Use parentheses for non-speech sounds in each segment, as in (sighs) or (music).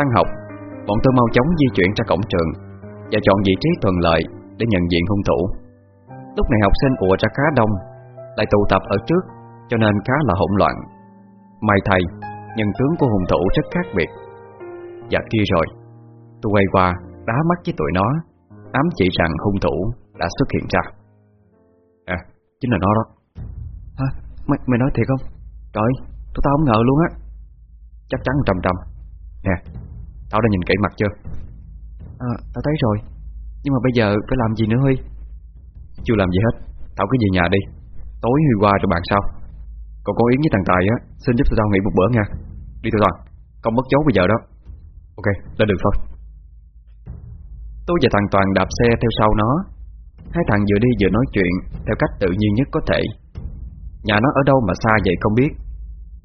Tan học Bọn tôi mau chóng di chuyển ra cổng trường Và chọn vị trí thuận lợi Để nhận diện hung thủ. Lúc này học sinh ùa ra khá đông Lại tụ tập ở trước Cho nên khá là hỗn loạn. May thầy Nhân tướng của hung thủ rất khác biệt. Dạ kia rồi Tôi quay qua đá mắt với tụi nó Ám chỉ rằng hung thủ đã xuất hiện ra. À chính là nó đó. Hả? Mày, mày nói thiệt không? Trời, tôi tao không ngờ luôn á. Chắc chắn trăm trăm Nè, tao đã nhìn kỹ mặt chưa? À, tao thấy rồi. Nhưng mà bây giờ phải làm gì nữa Huy? Chưa làm gì hết. Tao cứ về nhà đi. Tối Huy qua cho bạn sao Còn con Yến với thằng Tài á Xin giúp tụi tao nghỉ một bữa nha. Đi tụi Toàn. Không mất dấu bây giờ đó. Ok, lên đường thôi. Tôi và thằng Toàn đạp xe theo sau nó. Hai thằng vừa đi vừa nói chuyện Theo cách tự nhiên nhất có thể. Nhà nó ở đâu mà xa vậy không biết.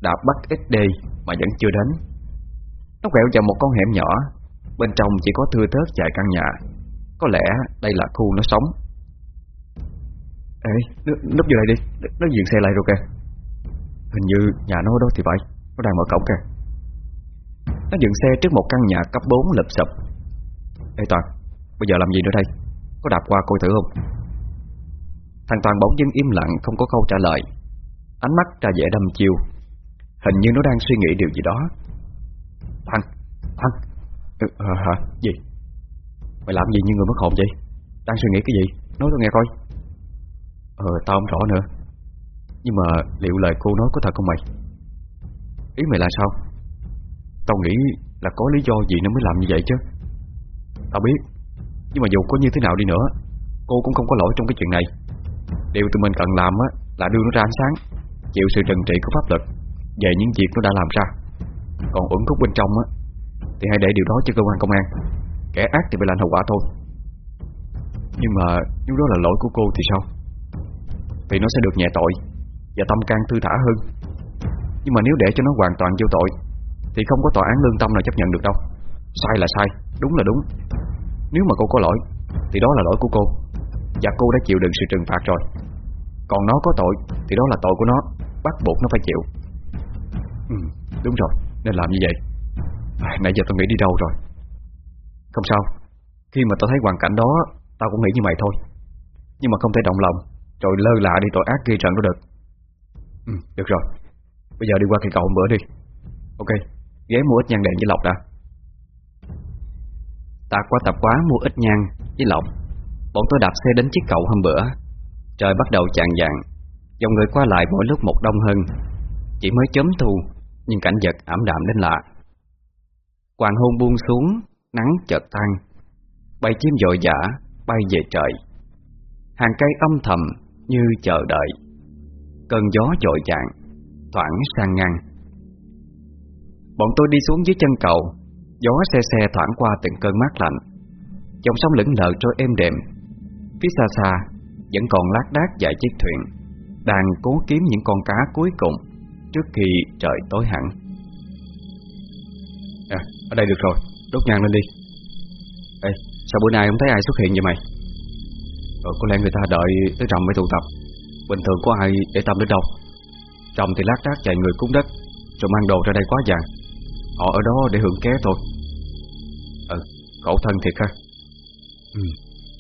Đạp bắt ít đi mà vẫn chưa đến nó quẹo vào một con hẻm nhỏ. Bên trong chỉ có thưa thớt vài căn nhà. Có lẽ đây là khu nó sống. Ê, núp vô đây đi. Nó dừng xe lại rồi kìa. Hình như nhà nó đó thì phải. Nó đang mở cổng kìa. Nó dừng xe trước một căn nhà cấp 4 lập sập Ê Toàn Bây giờ làm gì nữa đây? Có đạp qua coi thử không? Thằng Toàn bỗng dưng im lặng không có câu trả lời. Ánh mắt ra vẻ đâm chiêu. Hình như nó đang suy nghĩ điều gì đó. Thằng Thằng ừ, à, hả? Gì? Mày làm gì như người mất hồn vậy? Đang suy nghĩ cái gì? Nói tôi nghe coi. Ờ tao không rõ nữa. Nhưng mà liệu lời cô nói có thật không mày? Ý mày là sao? Tao nghĩ là có lý do gì nó mới làm như vậy chứ. Tao biết. Nhưng mà dù có như thế nào đi nữa Cô cũng không có lỗi trong cái chuyện này. Điều tụi mình cần làm á là đưa nó ra ánh sáng Chịu sự trừng trị của pháp luật Về những việc nó đã làm ra. Còn ẩn khúc bên trong á Thì hãy để điều đó cho cơ quan công an. Kẻ ác thì phải lãnh hậu quả thôi. Nhưng mà nếu đó là lỗi của cô thì sao? Thì nó sẽ được nhẹ tội Và tâm can thư thả hơn. Nhưng mà nếu để cho nó hoàn toàn vô tội Thì không có tòa án lương tâm nào chấp nhận được đâu. Sai là sai, đúng là đúng. Nếu mà cô có lỗi Thì đó là lỗi của cô. Và cô đã chịu đựng sự trừng phạt rồi. Còn nó có tội Thì đó là tội của nó. Bắt buộc nó phải chịu. Ừ, Đúng rồi, nên làm như vậy. Nãy giờ tao nghĩ đi đâu rồi? Không sao. Khi mà tao thấy hoàn cảnh đó Tao cũng nghĩ như mày thôi. Nhưng mà không thể động lòng Rồi lơ là đi tội ác gây trận đó được. Ừ, Được rồi. Bây giờ đi qua cây cầu bữa đi. Ok Ghé mua ít nhang đèn với lọc đã. Ta qua tập quá mua ít nhang với lọc. Bọn tôi đạp xe đến chiếc cầu hôm bữa. Trời bắt đầu chạng dạng Dòng người qua lại mỗi lúc một đông hơn. Chỉ mới chớm thu. Nhưng cảnh vật ảm đạm đến lạ. Hoàng hôn buông xuống Nắng chợt tan. Bầy chim dội dã bay về trời. Hàng cây âm thầm như chờ đợi. Cơn gió dội dạng, Thoảng sang ngang. Bọn tôi đi xuống dưới chân cầu. Gió xe xe thoảng qua từng cơn mát lạnh. Dòng sông lững lờ trôi êm đềm. Phía xa xa Vẫn còn lác đác vài chiếc thuyền Đang cố kiếm những con cá cuối cùng. Trước khi trời tối hẳn. À, ở đây được rồi Đốt nhang lên đi. Ê, sao bữa nay không thấy ai xuất hiện vậy mày? Ờ, có lẽ người ta đợi tới trầm mới tụ tập. Bình thường có ai để tâm đến đâu. Trầm thì lát đác chạy người cúng đất Rồi mang đồ ra đây quá vàng. Họ ở đó để hưởng ké thôi. Ừ, khổ thân thiệt ha. Ừ,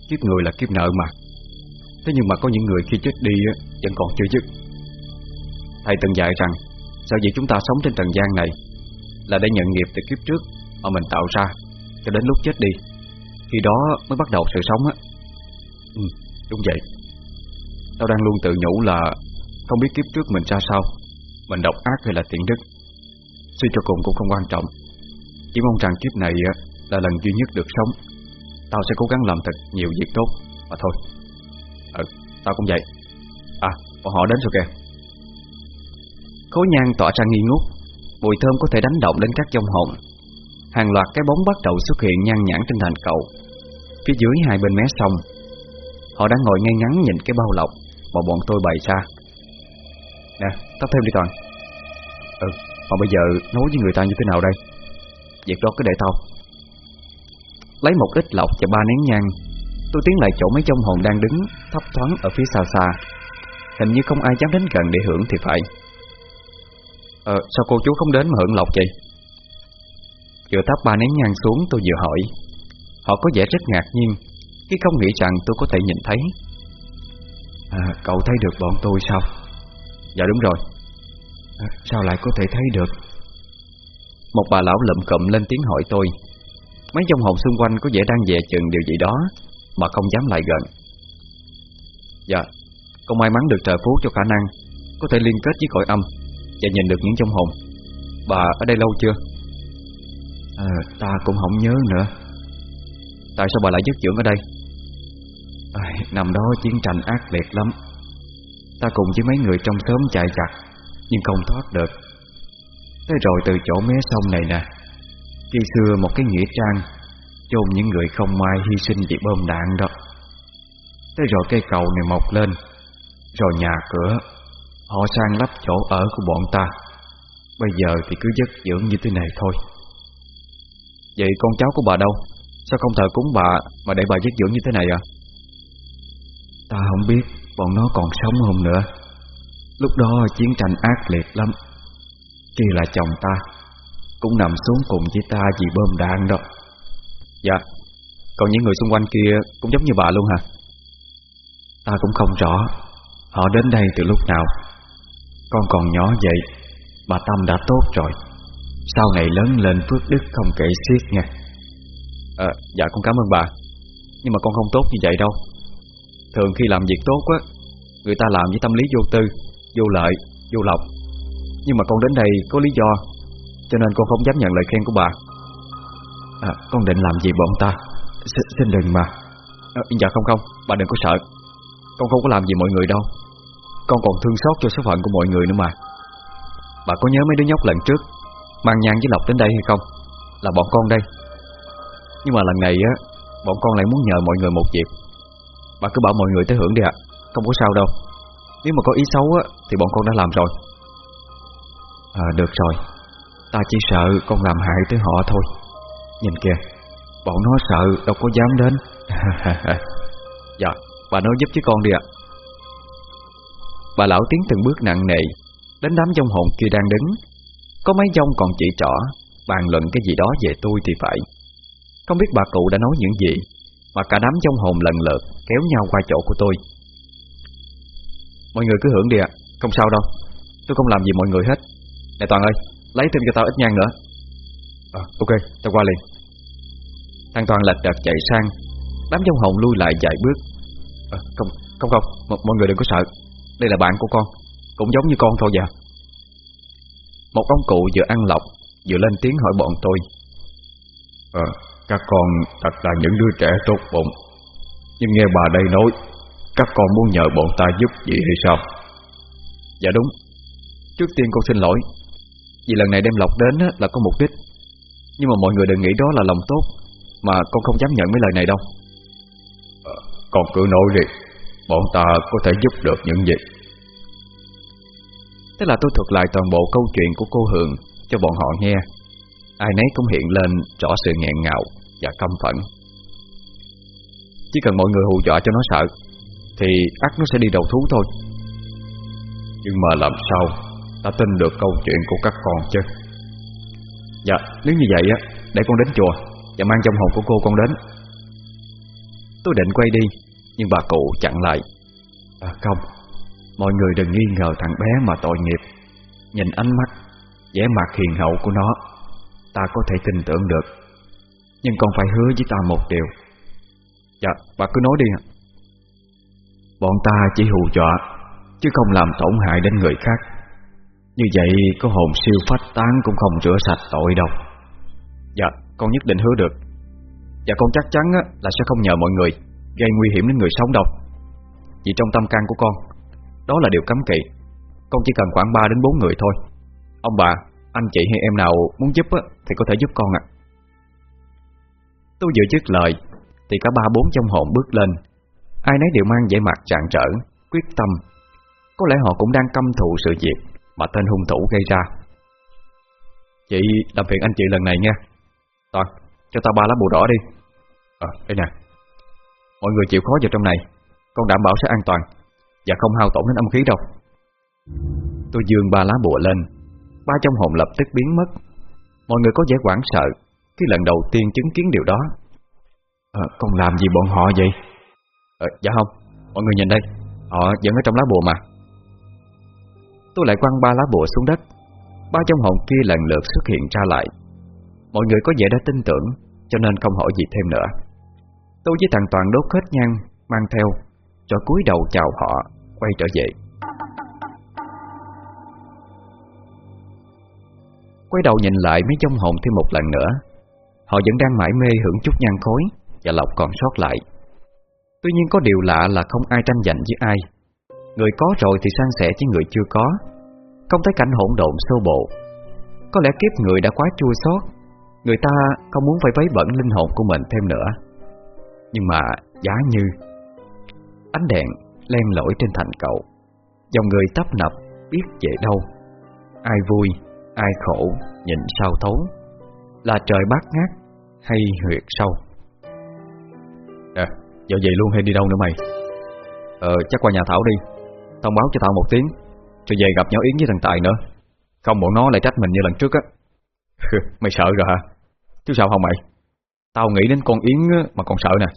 kiếp người là kiếp nợ mà. Thế nhưng mà có những người khi chết đi Vẫn còn chưa dứt. Thầy từng dạy rằng Sao vậy chúng ta sống trên trần gian này Là để nhận nghiệp từ kiếp trước Mà mình tạo ra Cho đến lúc chết đi. Khi đó mới bắt đầu sự sống á. Ừ, đúng vậy. Tao đang luôn tự nhủ là Không biết kiếp trước mình ra sao Mình độc ác hay là tiện đức. Suy cho cùng cũng không quan trọng. Chỉ mong rằng kiếp này là lần duy nhất được sống. Tao sẽ cố gắng làm thật nhiều việc tốt Mà thôi. Ừ, tao cũng vậy. À, bọn họ đến rồi kìa. Khối nhang tỏa ra nghi ngút. Mùi thơm có thể đánh động đến các trong hồn. Hàng loạt cái bóng bắt đầu xuất hiện nhan nhãn trên thành cầu. Phía dưới hai bên mé sông. Họ đang ngồi ngay ngắn nhìn cái bao lọc Mà bọn tôi bày ra. Nè, tắt thêm đi Toàn. Ừ, mà bây giờ nói với người ta như thế nào đây? Việc đó cứ để tao. Lấy một ít lọc và ba nén nhang. Tôi tiến lại chỗ mấy trong hồn đang đứng Thấp thoáng ở phía xa xa. Hình như không ai dám đến gần để hưởng thì phải. Ờ, sao cô chú không đến mà hưởng lọc vậy? Vừa thắp ba nén nhang xuống tôi vừa hỏi. Họ có vẻ rất ngạc nhiên Khi không nghĩ rằng tôi có thể nhìn thấy. À, Cậu thấy được bọn tôi sao? Dạ đúng rồi. À, Sao lại có thể thấy được? Một bà lão lụm cụm lên tiếng hỏi tôi. Mấy dòng hồn xung quanh có vẻ đang dè chừng điều gì đó Mà không dám lại gần. Dạ Con may mắn được trời phú cho khả năng Có thể liên kết với cõi âm Và nhìn được những trong hồn. Bà ở đây lâu chưa? À, Ta cũng không nhớ nữa. Tại sao bà lại dứt dưỡng ở đây? À, Năm đó chiến tranh ác liệt lắm. Ta cùng với mấy người trong xóm chạy chặt Nhưng không thoát được. Thế rồi từ chỗ mé sông này nè Khi xưa một cái nghĩa trang chôn những người không may hy sinh vì bom đạn đó. Thế rồi cây cầu này mọc lên Rồi nhà cửa Họ sang lắp chỗ ở của bọn ta. Bây giờ thì cứ giấc dưỡng như thế này thôi. Vậy con cháu của bà đâu? Sao không thờ cúng bà Mà để bà giấc dưỡng như thế này à? Ta không biết Bọn nó còn sống không nữa. Lúc đó chiến tranh ác liệt lắm. Kia là chồng ta, Cũng nằm xuống cùng với ta vì bơm đạn đó. Dạ Còn những người xung quanh kia cũng giống như bà luôn hả? Ta cũng không rõ, Họ đến đây từ lúc nào. Con còn nhỏ vậy Bà Tâm đã tốt rồi. Sau này lớn lên phước đức không kể xiết nha à, Dạ con cảm ơn bà. Nhưng mà con không tốt như vậy đâu. Thường khi làm việc tốt á Người ta làm với tâm lý vô tư Vô lợi, vô lộc. Nhưng mà con đến đây có lý do Cho nên con không dám nhận lời khen của bà. À, Con định làm gì bọn ta? S Xin đừng mà. À, Dạ không không, bà đừng có sợ. Con không có làm gì mọi người đâu con còn thương xót cho số phận của mọi người nữa mà. Bà có nhớ mấy đứa nhóc lần trước Mang nhang với Lộc đến đây hay không? Là bọn con đây. Nhưng mà lần này á, Bọn con lại muốn nhờ mọi người một việc. Bà cứ bảo mọi người tới hưởng đi ạ. Không có sao đâu. Nếu mà có ý xấu á, Thì bọn con đã làm rồi. À được rồi. Ta chỉ sợ con làm hại tới họ thôi. Nhìn kìa, Bọn nó sợ đâu có dám đến. (laughs) Dạ Bà nói giúp chứ con đi ạ. Bà lão tiến từng bước nặng nề Đến đám dông hồn kia đang đứng. Có mấy dông còn chỉ trỏ Bàn luận cái gì đó về tôi thì phải. Không biết bà cụ đã nói những gì Mà cả đám dông hồn lần lượt Kéo nhau qua chỗ của tôi. Mọi người cứ hưởng đi ạ Không sao đâu. Tôi không làm gì mọi người hết. Nè Toàn ơi Lấy thêm cho tao ít nhang nữa. À, Ok tao qua liền. Thằng Toàn lạch đật chạy sang Đám dông hồn lui lại vài bước. À, Không không không M Mọi người đừng có sợ. Đây là bạn của con cũng giống như con thôi dạ. Một ông cụ vừa ăn lọc Vừa lên tiếng hỏi bọn tôi. Ờ, các con thật là những đứa trẻ tốt bụng. Nhưng nghe bà đây nói Các con muốn nhờ bọn ta giúp gì hay sao? Dạ đúng. Trước tiên con xin lỗi Vì lần này đem lọc đến là có mục đích. Nhưng mà mọi người đừng nghĩ đó là lòng tốt Mà con không dám nhận mấy lời này đâu. À, Con cứ nói đi Bọn ta có thể giúp được những gì? Thế là tôi thuật lại toàn bộ câu chuyện của cô Hường Cho bọn họ nghe. Ai nấy cũng hiện lên rõ sự nghẹn ngào Và căm phẫn. Chỉ cần mọi người hù dọa cho nó sợ Thì ắt nó sẽ đi đầu thú thôi. Nhưng mà làm sao Ta tin được câu chuyện của các con chứ? Dạ nếu như vậy á Để con đến chùa Và mang trong hồn của cô con đến. Tôi định quay đi Nhưng bà cụ chặn lại. À không. Mọi người đừng nghi ngờ thằng bé mà tội nghiệp. Nhìn ánh mắt vẻ mặt hiền hậu của nó Ta có thể tin tưởng được. Nhưng con phải hứa với ta một điều. Dạ, bà cứ nói đi Bọn ta chỉ hù dọa Chứ không làm tổn hại đến người khác. Như vậy có hồn siêu phách tán Cũng không rửa sạch tội đâu. Dạ, con nhất định hứa được. Và con chắc chắn là sẽ không nhờ mọi người Gây nguy hiểm đến người sống đâu. Vì trong tâm can của con đó là điều cấm kỵ. Con chỉ cần khoảng 3 đến 4 người thôi. Ông bà, anh chị hay em nào muốn giúp á, Thì có thể giúp con ạ. Tôi vừa dứt lời Thì cả ba bốn trong hồn bước lên. Ai nấy đều mang vẻ mặt trạng trở Quyết tâm. Có lẽ họ cũng đang căm thù sự việc Mà tên hung thủ gây ra. Chị làm phiền anh chị lần này nha. Toàn, cho tao ba lá bùa đỏ đi. Ờ, đây nè. Mọi người chịu khó vào trong này. Con đảm bảo sẽ an toàn và không hao tổn đến âm khí đâu. Tôi dương ba lá bùa lên. Ba trong hồn lập tức biến mất. Mọi người có vẻ hoảng sợ Khi lần đầu tiên chứng kiến điều đó. À, Con làm gì bọn họ vậy? À, Dạ không. Mọi người nhìn đây. Họ vẫn ở trong lá bùa mà. Tôi lại quăng ba lá bùa xuống đất. Ba trong hồn kia lần lượt xuất hiện ra lại. Mọi người có vẻ đã tin tưởng Cho nên không hỏi gì thêm nữa Tôi với thằng Toàn đốt hết nhang, Mang theo, Cho cúi đầu chào họ, Quay trở về. Quay đầu nhìn lại mấy trong hồn thêm một lần nữa. Họ vẫn đang mải mê hưởng chút nhang khối, Và lọc còn sót lại. Tuy nhiên có điều lạ là không ai tranh giành với ai. Người có rồi thì san sẻ với người chưa có. Không thấy cảnh hỗn độn sâu bộ. Có lẽ kiếp người đã quá chua xót. Người ta không muốn phải vấy bẩn linh hồn của mình thêm nữa. Nhưng mà giá như Ánh đèn len lỏi trên thành cậu Dòng người tấp nập biết về đâu. Ai vui, ai khổ, nhìn sao thấu Là trời bát ngát hay huyệt sâu. À, giờ vậy luôn hay đi đâu nữa mày? Ờ, chắc qua nhà Thảo đi Thông báo cho tao một tiếng Rồi về gặp nhau Yến với thằng Tài nữa. Không bọn nó lại trách mình như lần trước á. (laughs) Mày sợ rồi hả? Chứ sao không mày? Tao nghĩ đến con Yến mà còn sợ nè.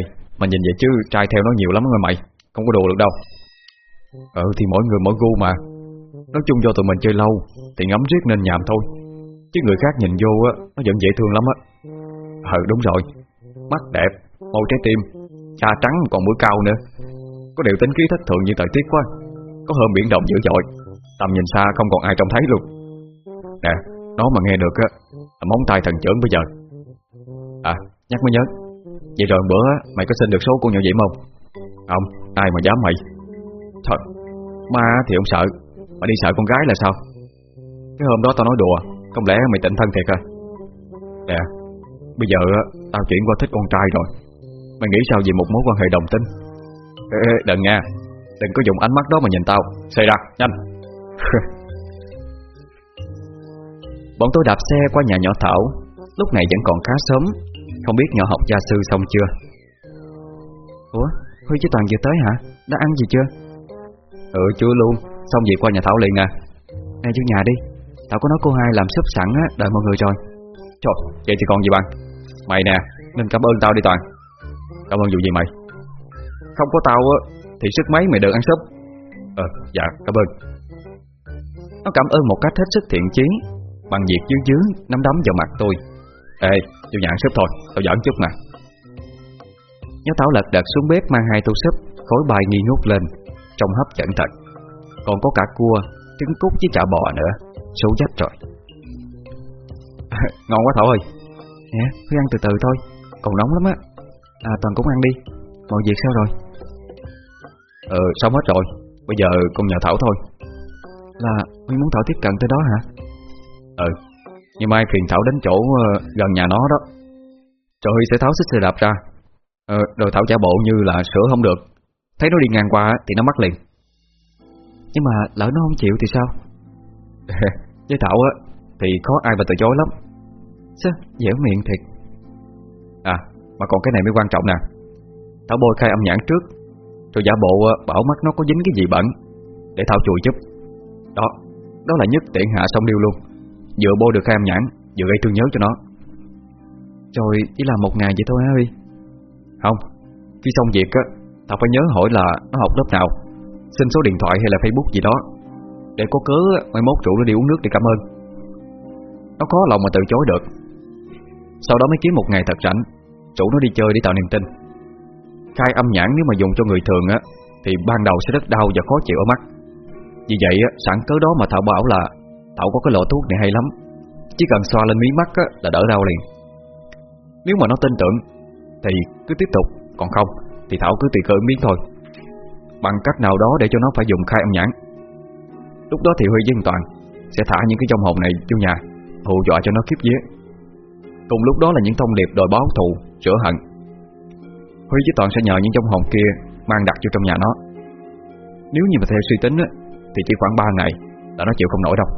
Ê, mà nhìn vậy chứ trai theo nó nhiều lắm rồi mày Không có đùa được đâu. Ừ thì mỗi người mỗi gu mà. Nói chung do tụi mình chơi lâu Thì ngắm riết nên nhàm thôi. Chứ người khác nhìn vô á Nó vẫn dễ thương lắm á. Ừ đúng rồi. Mắt đẹp, màu trái tim Da trắng còn mũi cao nữa. Có điều tính khí thất thường như thời tiết quá Có hơn biển động dữ dội. Tầm nhìn xa không còn ai trông thấy luôn. Nè, nó mà nghe được á Móng tay thần trưởng bây giờ nhắc mới nhớ. Vậy rồi bữa mày có xin được số con nhỏ Diễm không? Không, ai mà dám mày. Thôi, ma thì không sợ. Mà đi sợ con gái là sao? Cái hôm đó tao nói đùa Không lẽ mày tịnh thân thiệt à Nè, bây giờ tao chuyển qua thích con trai rồi. Mày nghĩ sao về một mối quan hệ đồng tính? Ê, ê đừng nha. Đừng có dùng ánh mắt đó mà nhìn tao. Xê ra, nhanh. (laughs) Bọn tôi đạp xe qua nhà nhỏ Thảo. Lúc này vẫn còn khá sớm. Không biết nhỏ học gia sư xong chưa? Ủa Huy với Toàn vừa tới hả? Đã ăn gì chưa? Ừ chưa luôn. Xong việc qua nhà Thảo liền à. Nè vô nhà đi. Tao có nói cô hai làm súp sẵn á Đợi mọi người rồi. Trời vậy thì còn gì bằng? Mày nè Nên cảm ơn tao đi Toàn. Cảm ơn dù gì mày? Không có tao á Thì sức mấy mày được ăn súp Ờ dạ cảm ơn. Nó cảm ơn một cách hết sức thiện chí Bằng việc dưới dưới Nắm đấm vào mặt tôi. Ê vô nhà ăn súp thôi Tao giỡn chút mà. Nhớ táo lật đật xuống bếp mang hai tô súp Khối bài nghi ngút lên Trông hấp dẫn thật Còn có cả cua, trứng cút với chả bò nữa Số dách rồi. (laughs) Ngon quá Thảo ơi. Nè, cứ ăn từ từ thôi Còn nóng lắm á. À Toàn cũng ăn đi Mọi việc sao rồi? Ờ, xong hết rồi Bây giờ con nhờ Thảo thôi. Là Huy muốn Thảo tiếp cận tới đó hả? Ừ. Nhưng mai phiền Thảo đến chỗ ờ, gần nhà nó đó. Rồi sẽ tháo xích xe đạp ra? Ờ, Rồi Thảo trả bộ như là sửa không được. Thấy nó đi ngang qua thì nó mắc liền. Nhưng mà lỡ nó không chịu thì sao? (laughs) Với Thảo á Thì khó ai mà từ chối lắm. Sao dẻo miệng thiệt. À mà còn cái này mới quan trọng nè. Thảo bôi khai âm nhãn trước Rồi giả bộ ờ, bảo mắt nó có dính cái gì bẩn Để Thảo chùi chút. Đó, đó là nhất tiện hạ xong điêu luôn. Vừa bôi được khai nhãn Vừa gây thương nhớ cho nó. Rồi chỉ là một ngày vậy thôi hả Huy Không Khi xong việc á tao phải nhớ hỏi là nó học lớp nào Xin số điện thoại hay là facebook gì đó. Để có cớ mai mốt rủ nó đi uống nước để cảm ơn. Nó khó lòng mà từ chối được. Sau đó mới kiếm một ngày thật rảnh Rủ nó đi chơi để tạo niềm tin. Khai âm nhãn nếu mà dùng cho người thường á Thì ban đầu sẽ rất đau và khó chịu ở mắt. Vì vậy á, sẵn cớ đó mà Thảo bảo là Thảo có cái lọ thuốc này hay lắm. Chỉ cần xoa lên mí mắt á, là đỡ đau liền. Nếu mà nó tin tưởng Thì cứ tiếp tục. Còn không thì Thảo cứ tùy cơ miếng thôi. Bằng cách nào đó để cho nó phải dùng khai âm nhãn. Lúc đó thì Huy với Toàn Sẽ thả những cái trong hồn này vô nhà Hù dọa cho nó kiếp vía. Cùng lúc đó là những thông điệp đòi báo thù Rửa hận. Huy với Toàn sẽ nhờ những trong hồn kia Mang đặt vô trong nhà nó. Nếu như mà theo suy tính á, Thì chỉ khoảng 3 ngày là nó chịu không nổi đâu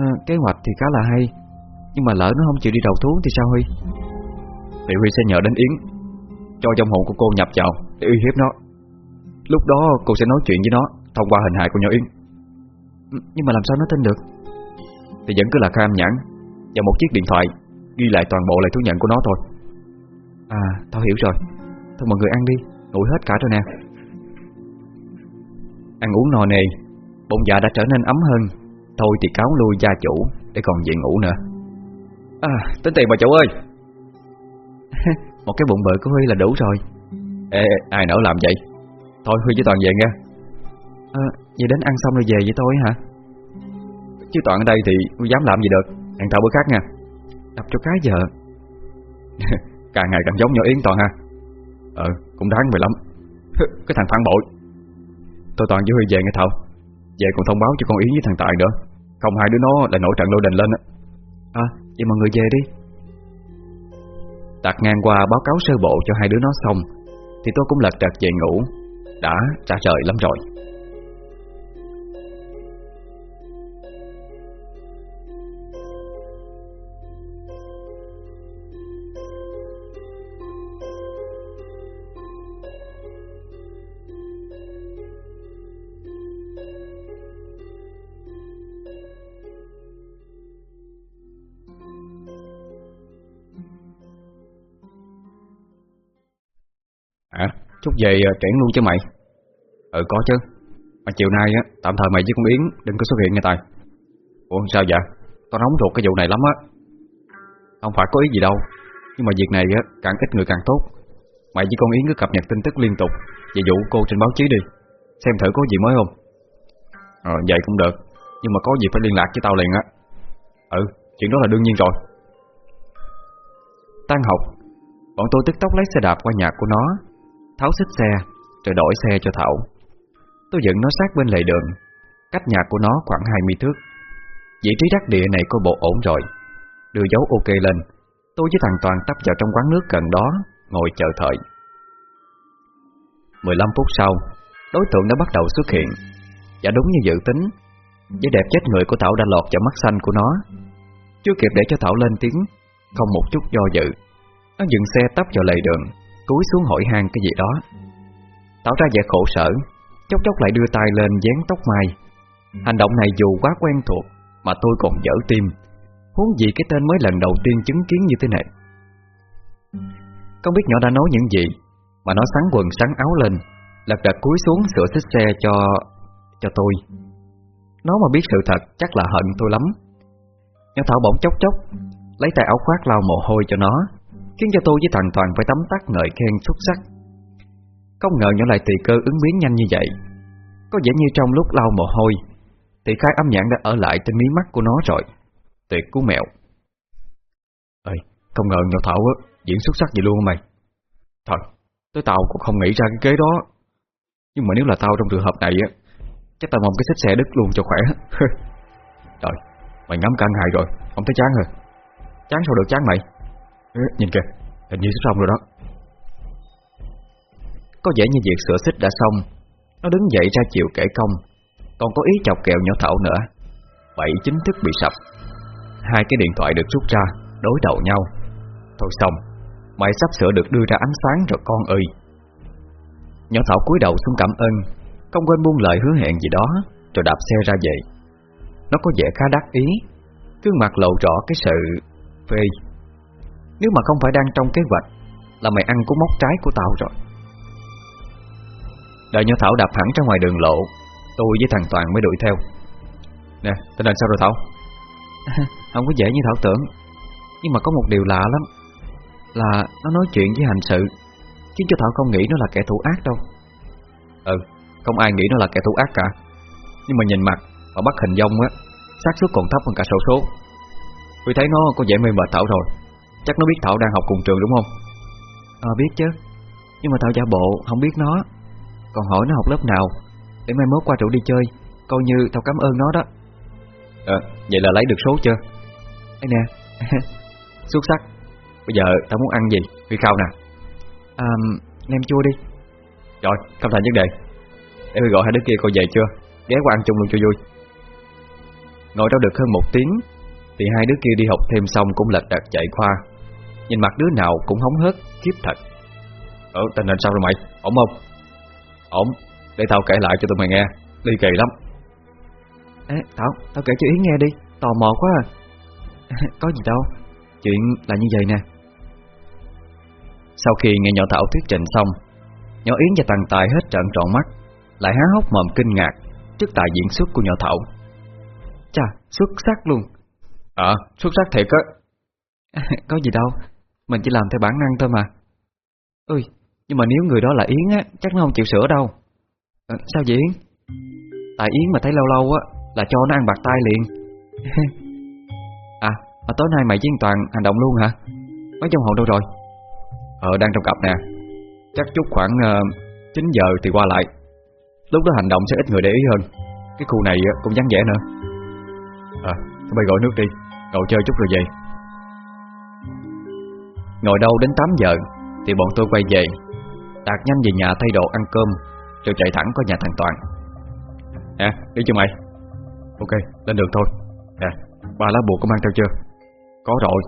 à, Kế hoạch thì khá là hay Nhưng mà lỡ nó không chịu đi đầu thú thì sao Huy? Thì Huy sẽ nhờ đến Yến Cho trong hồn của cô nhập vào Để uy hiếp nó. Lúc đó cô sẽ nói chuyện với nó Thông qua hình hài của nhỏ Yến. Ừ, Nhưng mà làm sao nó tin được? Thì vẫn cứ là khai âm nhãn Và một chiếc điện thoại Ghi lại toàn bộ lời thú nhận của nó thôi. À tao hiểu rồi. Thôi mọi người ăn đi Nguội hết cả rồi nè. Ăn uống no nề Bụng dạ đã trở nên ấm hơn Thôi thì cáo lui gia chủ, Để còn về ngủ nữa. À tính tiền bà chủ ơi. (laughs) Một cái bụng bự của Huy là đủ rồi. Ê ai nỡ làm vậy? Thôi, Huy với Toàn về nghe. À vậy đến ăn xong rồi về với tôi hả? Chứ Toàn ở đây thì Huy dám làm gì được. Hẹn tao bữa khác nha. Đập cho cái giờ (laughs) Càng ngày càng giống nhỏ Yến Toàn ha. Ờ cũng đáng vậy lắm. (laughs) Cái thằng phản bội. Tôi Toàn với Huy về nghe Thảo. Về còn thông báo cho con Yến với thằng Tài nữa. Không, hai đứa nó lại nổi trận lôi đình lên á. À vậy mọi người về đi. Tạt ngang qua báo cáo sơ bộ cho hai đứa nó xong, Thì tôi cũng lật đật về ngủ. Đã, trả trời lắm rồi. Chút về ờ, triển luôn chứ mày? Ừ có chứ. Mà chiều nay á tạm thời mày với con Yến Đừng có xuất hiện nha Tài. Ủa sao vậy? Tao nóng ruột cái vụ này lắm á. Không phải có ý gì đâu Nhưng mà việc này á càng ít người càng tốt. Mày với con Yến cứ cập nhật tin tức liên tục Về vụ cô trên báo chí đi. Xem thử có gì mới không? Ờ vậy cũng được Nhưng mà có gì phải liên lạc với tao liền á. Ừ chuyện đó là đương nhiên rồi. Tan học Bọn tôi tức tốc lấy xe đạp qua nhà của nó. Tháo xích xe, Rồi đổi xe cho Thảo. Tôi dựng nó sát bên lề đường, Cách nhà của nó khoảng 20 thước. Vị trí đắc địa này có bộ ổn rồi. Đưa dấu ok lên, Tôi với thằng Toàn tấp vào trong quán nước gần đó, Ngồi chờ thời. 15 phút sau, Đối tượng đã bắt đầu xuất hiện. Và đúng như dự tính, Vẻ đẹp chết người của Thảo đã lọt vào mắt xanh của nó. Chưa kịp để cho Thảo lên tiếng, Không một chút do dự, Nó dừng xe tấp vào lề đường. Cúi xuống hỏi han cái gì đó. Tỏ ra vẻ khổ sở, Chốc chốc lại đưa tay lên dán tóc mai. Hành động này dù quá quen thuộc, Mà tôi còn dở tim. Huống gì cái tên mới lần đầu tiên chứng kiến như thế này. Không biết nhỏ đã nói những gì, Mà nó sắn quần sắn áo lên, Lật đật cúi xuống sửa xích xe cho Cho tôi. Nó mà biết sự thật, chắc là hận tôi lắm. Nhỏ Thảo bỗng chốc chốc Lấy tay áo khoác lau mồ hôi cho nó. Khiến cho tôi với thằng Toàn phải tấm tắc ngợi khen xuất sắc. Không ngờ nhỏ lại tùy cơ ứng biến nhanh như vậy. Có vẻ như trong lúc lau mồ hôi Thì khai âm nhãn đã ở lại trên mí mắt của nó rồi. Tuyệt cú mẹo Ê, không ngờ nhỏ Thảo á, diễn xuất sắc vậy luôn mày? Thật, tới tao cũng không nghĩ ra cái kế đó. Nhưng mà nếu là tao trong trường hợp này á Chắc tao mong cái xích xe đứt luôn cho khỏe. (laughs) Trời, mày ngắm cả ngày rồi Không thấy chán hả? Chán sao được chán mày? Ừ, nhìn kìa, hình như sắp xong rồi đó. Có vẻ như việc sửa xích đã xong. Nó đứng dậy ra chiều kể công. Còn có ý chọc kẹo nhỏ Thảo nữa. Bảy chính thức bị sập. Hai cái điện thoại được rút ra Đối đầu nhau. Thôi xong Mày sắp sửa được đưa ra ánh sáng rồi con ơi. Nhỏ Thảo cúi đầu xuống cảm ơn Không quên buông lời hứa hẹn gì đó Rồi đạp xe ra về. Nó có vẻ khá đắc ý cứ mặt lộ rõ cái sự phê nếu mà không phải đang trong kế hoạch Là mày ăn cú móc trái của tao rồi. Đợi nhỏ Thảo đạp hẳn ra ngoài đường lộ Tôi với thằng Toàn mới đuổi theo. Nè, tình hình sao rồi Thảo? (laughs) Không có dễ như Thảo tưởng Nhưng mà có một điều lạ lắm Là nó nói chuyện với hành sự Khiến cho Thảo không nghĩ nó là kẻ thù ác đâu. Ừ, không ai nghĩ nó là kẻ thù ác cả Nhưng mà nhìn mặt và bắt hình dong á xác suất còn thấp hơn cả sổ số. Tôi thấy nó có vẻ mê mệt Thảo rồi Chắc nó biết Thảo đang học cùng trường đúng không? Ờ biết chứ. Nhưng mà Thảo giả bộ không biết nó. Còn hỏi nó học lớp nào Để mai mốt qua trụ đi chơi. Coi như Thảo cảm ơn nó đó. Ờ, vậy là lấy được số chưa? Đây nè. (laughs) Xuất sắc. Bây giờ tao muốn ăn gì? Huy khao nè. À, Nem chua đi. Rồi, không thành vấn đề. Để Huy gọi hai đứa kia coi về chưa? Ghé qua ăn chung luôn cho vui. Ngồi đó được hơn một tiếng Thì hai đứa kia đi học thêm xong cũng lật đật chạy qua Nhìn mặt đứa nào cũng hóng hớt Kiếp thật. Ờ, tình hình sao rồi mày, ổn không? Ổn, để tao kể lại cho tụi mày nghe. Ly kỳ lắm. Ê, Thảo, tao kể cho Yến nghe đi. Tò mò quá à. (laughs) Có gì đâu. Chuyện là như vậy nè. Sau khi nghe nhỏ Thảo thuyết trình xong Nhỏ Yến và Tàng Tài hết trận trọn mắt Lại há hốc mồm kinh ngạc Trước tài diễn xuất của nhỏ Thảo. Chà, xuất sắc luôn. À, xuất sắc thiệt á. (laughs) Có gì đâu mình chỉ làm theo bản năng thôi mà. Ơi, nhưng mà nếu người đó là Yến á Chắc nó không chịu sửa đâu. À, Sao vậy Yến? Tại Yến mà thấy lâu lâu á Là cho nó ăn bạc tay liền. (laughs) À, mà tối nay mày với Toàn hành động luôn hả? Mấy trong hồn đâu rồi? Ờ, đang trong cặp nè. Chắc chút khoảng ờ, uh, 9 giờ thì qua lại. Lúc đó hành động sẽ ít người để ý hơn. Cái khu này cũng vắng vẻ nữa. À, tụi bay gọi nước đi. Cậu chơi chút rồi về. Ngồi đâu đến 8 giờ Thì bọn tôi quay về. Đạt nhanh về nhà thay đồ ăn cơm Rồi chạy thẳng qua nhà thằng Toàn. Nè, đi chưa mày. Ok, lên đường thôi. Nè, ba lá bùa có mang theo chưa? Có rồi.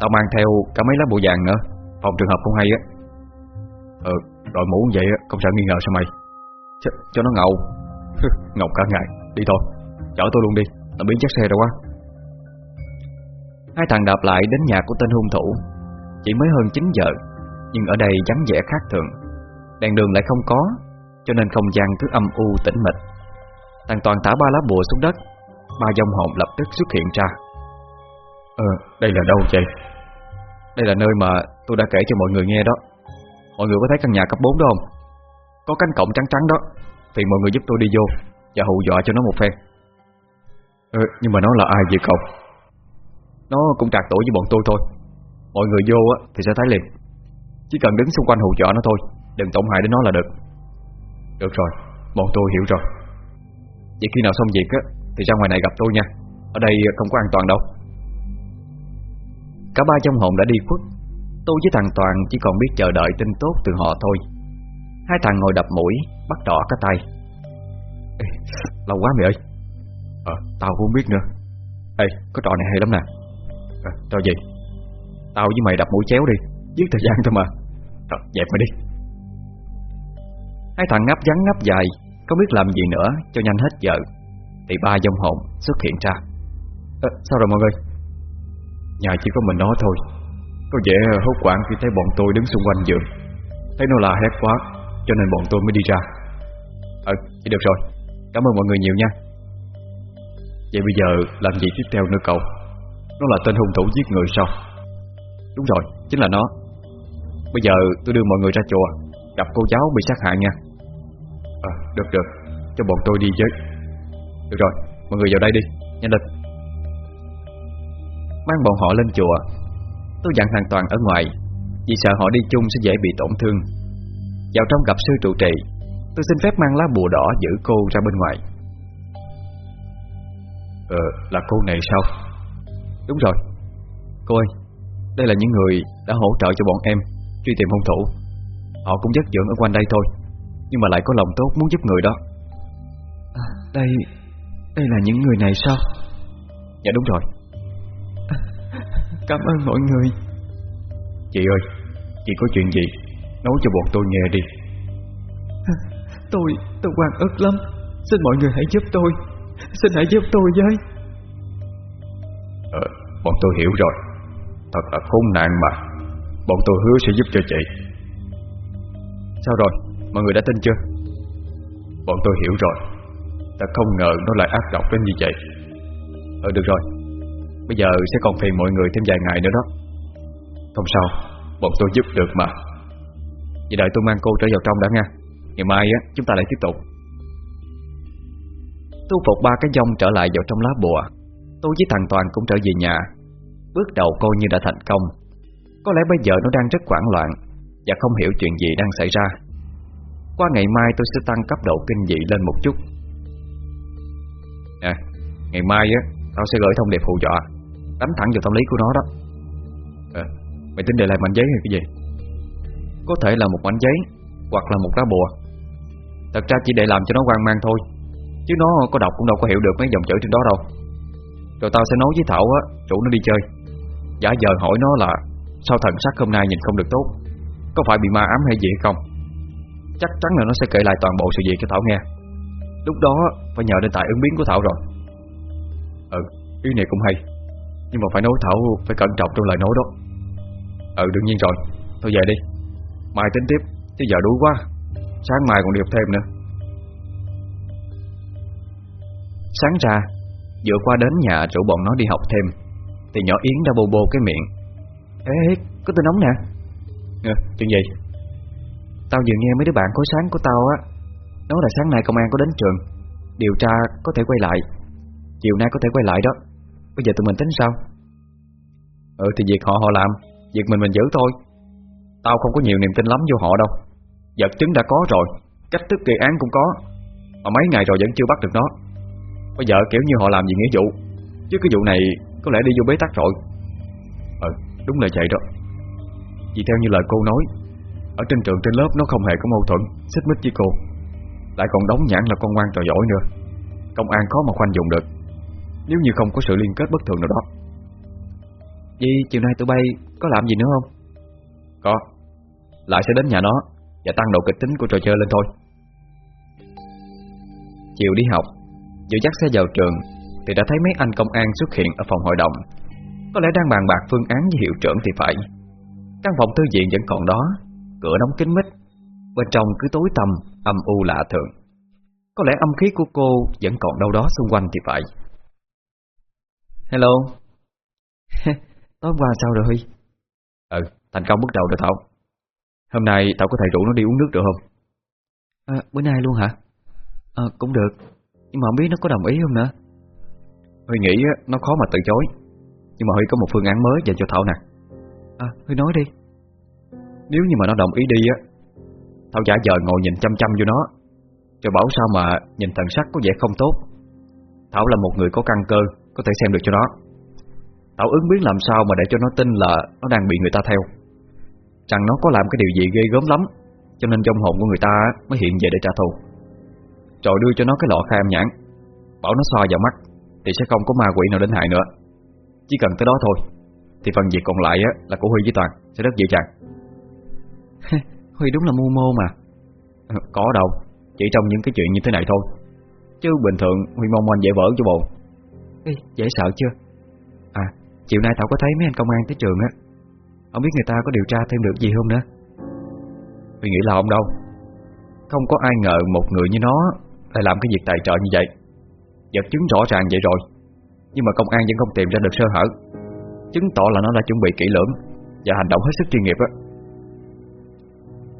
Tao mang theo cả mấy lá bùa vàng nữa Phòng trường hợp không hay á. Ừ, đội mũ vậy không sợ nghi ngờ sao mày? Ch Cho nó ngầu. Ngầu cả ngày, đi thôi Chở tôi luôn đi, tao biến chắc xe rồi quá. Hai thằng đạp lại đến nhà của tên hung thủ Chỉ mới hơn 9 giờ Nhưng ở đây vắng vẻ khác thường Đèn đường lại không có Cho nên không gian cứ âm u tĩnh mịch Thằng Toàn thả ba lá bùa xuống đất Ba dòng hồn lập tức xuất hiện ra Ờ, đây là đâu vậy? Đây là nơi mà tôi đã kể cho mọi người nghe đó Mọi người có thấy căn nhà cấp 4 đó không? Có cánh cổng trắng trắng đó Thì mọi người giúp tôi đi vô Và hù dọa cho nó một phen ờ, Nhưng mà nó là ai vậy cậu? Nó cũng trạc tuổi với bọn tôi thôi Mọi người vô á thì sẽ thấy liền. Chỉ cần đứng xung quanh hù dọa nó thôi Đừng tổn hại đến nó là được. Được rồi, bọn tôi hiểu rồi. Vậy khi nào xong việc á Thì ra ngoài này gặp tôi nha. Ở đây không có an toàn đâu. Cả ba trong hồn đã đi khuất. Tôi với thằng Toàn chỉ còn biết chờ đợi tin tốt từ họ thôi. Hai thằng ngồi đập mũi Bắt đỏ cả tay. Ê, Lâu quá mày ơi. Ờ, tao cũng không biết nữa. Ê, có trò này hay lắm nè. À, Trò gì? Tao với mày đập mũi chéo đi Giết thời gian thôi mà. Rồi, dẹp mày đi. Hai thằng ngáp vắng ngáp dài Không biết làm gì nữa cho nhanh hết giờ. Thì ba dông hồn xuất hiện ra. À, Sao rồi mọi người? Nhà chỉ có mình nó thôi. Có vẻ hốt quảng khi thấy bọn tôi đứng xung quanh giường. Thấy nó là hét quá Cho nên bọn tôi mới đi ra. Ờ, ừ, chỉ được rồi. Cảm ơn mọi người nhiều nha. Vậy bây giờ làm gì tiếp theo nữa cậu? Nó là tên hung thủ giết người sao? Đúng rồi, chính là nó. Bây giờ tôi đưa mọi người ra chùa Gặp cô cháu bị sát hại nha. À, được được. Cho bọn tôi đi với. Được rồi, mọi người vào đây đi. Nhanh lên. Mang bọn họ lên chùa. Tôi dặn hoàn toàn ở ngoài Vì sợ họ đi chung sẽ dễ bị tổn thương. Vào trong gặp sư trụ trì Tôi xin phép mang lá bùa đỏ giữ cô ra bên ngoài. Ờ, là cô này sao? Đúng rồi. Cô ơi, đây là những người đã hỗ trợ cho bọn em Truy tìm hung thủ. Họ cũng dắt dưỡng ở quanh đây thôi Nhưng mà lại có lòng tốt muốn giúp người đó. À, Đây Đây là những người này sao? Dạ đúng rồi. À, (laughs) Cảm ơn mọi người. Chị ơi Chị có chuyện gì Nói cho bọn tôi nghe đi. À, (laughs) Tôi, tôi quan ức lắm. Xin mọi người hãy giúp tôi. Xin hãy giúp tôi với. Ờ, bọn tôi hiểu rồi Thật là khốn nạn mà. Bọn tôi hứa sẽ giúp cho chị. Sao rồi, mọi người đã tin chưa? Bọn tôi hiểu rồi. Ta không ngờ nó lại ác độc đến như vậy. Ừ được rồi. Bây giờ sẽ còn phiền mọi người thêm vài ngày nữa đó. Không sao. Bọn tôi giúp được mà. Vậy đợi tôi mang cô trở vào trong đã nha. Ngày mai á chúng ta lại tiếp tục. Tu phục ba cái dông trở lại vào trong lá bùa. Tôi với thằng Toàn cũng trở về nhà. Bước đầu coi như đã thành công. Có lẽ bây giờ nó đang rất hoảng loạn Và không hiểu chuyện gì đang xảy ra. Qua ngày mai tôi sẽ tăng cấp độ kinh dị lên một chút. Nè Ngày mai á Tao sẽ gửi thông điệp hù dọa Đánh thẳng vào tâm lý của nó đó. À, Mày tính để lại mảnh giấy hay cái gì? Có thể là một mảnh giấy Hoặc là một lá bùa. Thật ra chỉ để làm cho nó quan mang thôi Chứ nó có đọc cũng đâu có hiểu được mấy dòng chữ trên đó đâu. Rồi tao sẽ nói với Thảo á Chủ nó đi chơi Giả giờ hỏi nó là Sao thần sắc hôm nay nhìn không được tốt? Có phải bị ma ám hay gì hay không? Chắc chắn là nó sẽ kể lại toàn bộ sự việc cho Thảo nghe. Lúc đó phải nhờ đến tại ứng biến của Thảo rồi. Ừ, ý này cũng hay. Nhưng mà phải nói Thảo phải cẩn trọng trong lời nói đó. Ừ đương nhiên rồi. Thôi về đi. Mai tính tiếp Chứ giờ đuối quá. Sáng mai còn đi học thêm nữa. Sáng ra Dựa qua đến nhà rủ bọn nó đi học thêm. Thì nhỏ Yến đã bô bô cái miệng. Ê, có tin nóng nè. À, Chuyện gì? Tao vừa nghe mấy đứa bạn khối sáng của tao á Nói là sáng nay công an có đến trường. Điều tra có thể quay lại. Chiều nay có thể quay lại đó. Bây giờ tụi mình tính sao? Ừ thì việc họ họ làm Việc mình mình giữ thôi. Tao không có nhiều niềm tin lắm vô họ đâu. Vật chứng đã có rồi Cách thức gây án cũng có. Mà mấy ngày rồi vẫn chưa bắt được nó. Bây giờ kiểu như họ làm gì nghĩa vụ. Chứ cái vụ này có lẽ đi vô bế tắc rồi. Ừ đúng là vậy đó. Vì theo như lời cô nói Ở trên trường trên lớp nó không hề có mâu thuẫn Xích mích với cô. Lại còn đóng nhãn là con ngoan trò giỏi nữa. Công an khó mà khoanh dùng được. Nếu như không có sự liên kết bất thường nào đó. Vì chiều nay tụi bay có làm gì nữa không? Có. Lại sẽ đến nhà nó Và tăng độ kịch tính của trò chơi lên thôi. Chiều đi học Vừa dắt xe vào trường thì đã thấy mấy anh công an xuất hiện ở phòng hội đồng. Có lẽ đang bàn bạc phương án với hiệu trưởng thì phải. Căn phòng thư viện vẫn còn đó Cửa đóng kín mít Bên trong cứ tối tăm, âm u lạ thường. Có lẽ âm khí của cô vẫn còn đâu đó xung quanh thì phải. Hello? (laughs) Tối qua sao rồi? Ừ, thành công bước đầu rồi Thảo. Hôm nay Thảo có thể rủ nó đi uống nước được không? À, bữa nay luôn hả? À, cũng được. Nhưng mà không biết nó có đồng ý không nữa. Huy nghĩ nó khó mà từ chối. Nhưng mà Huy có một phương án mới dành cho Thảo nè. À, Huy nói đi. Nếu như mà nó đồng ý đi á Thảo giả giờ ngồi nhìn chăm chăm vô nó Rồi bảo sao mà nhìn thần sắc có vẻ không tốt. Thảo là một người có căn cơ Có thể xem được cho nó. Thảo ứng biến làm sao mà để cho nó tin là Nó đang bị người ta theo? Rằng nó có làm cái điều gì ghê gớm lắm Cho nên trong hồn của người ta mới hiện về để trả thù. Rồi đưa cho nó cái lọ khai âm nhãn Bảo nó xoa vào mắt Thì sẽ không có ma quỷ nào đến hại nữa. Chỉ cần tới đó thôi Thì phần việc còn lại á, là của Huy với Toàn Sẽ rất dễ dàng. (laughs) Huy đúng là mưu mô mà. À, Có đâu Chỉ trong những cái chuyện như thế này thôi. Chứ bình thường Huy mong manh dễ vỡ cho bộ. Ê, dễ sợ chưa? À chiều nay Thảo có thấy mấy anh công an tới trường á. Không biết người ta có điều tra thêm được gì không nữa? Huy nghĩ là không đâu. Không có ai ngờ một người như nó Lại làm cái việc tài trợ như vậy Vật chứng rõ ràng vậy rồi. Nhưng mà công an vẫn không tìm ra được sơ hở. Chứng tỏ là nó đã chuẩn bị kỹ lưỡng Và hành động hết sức chuyên nghiệp á.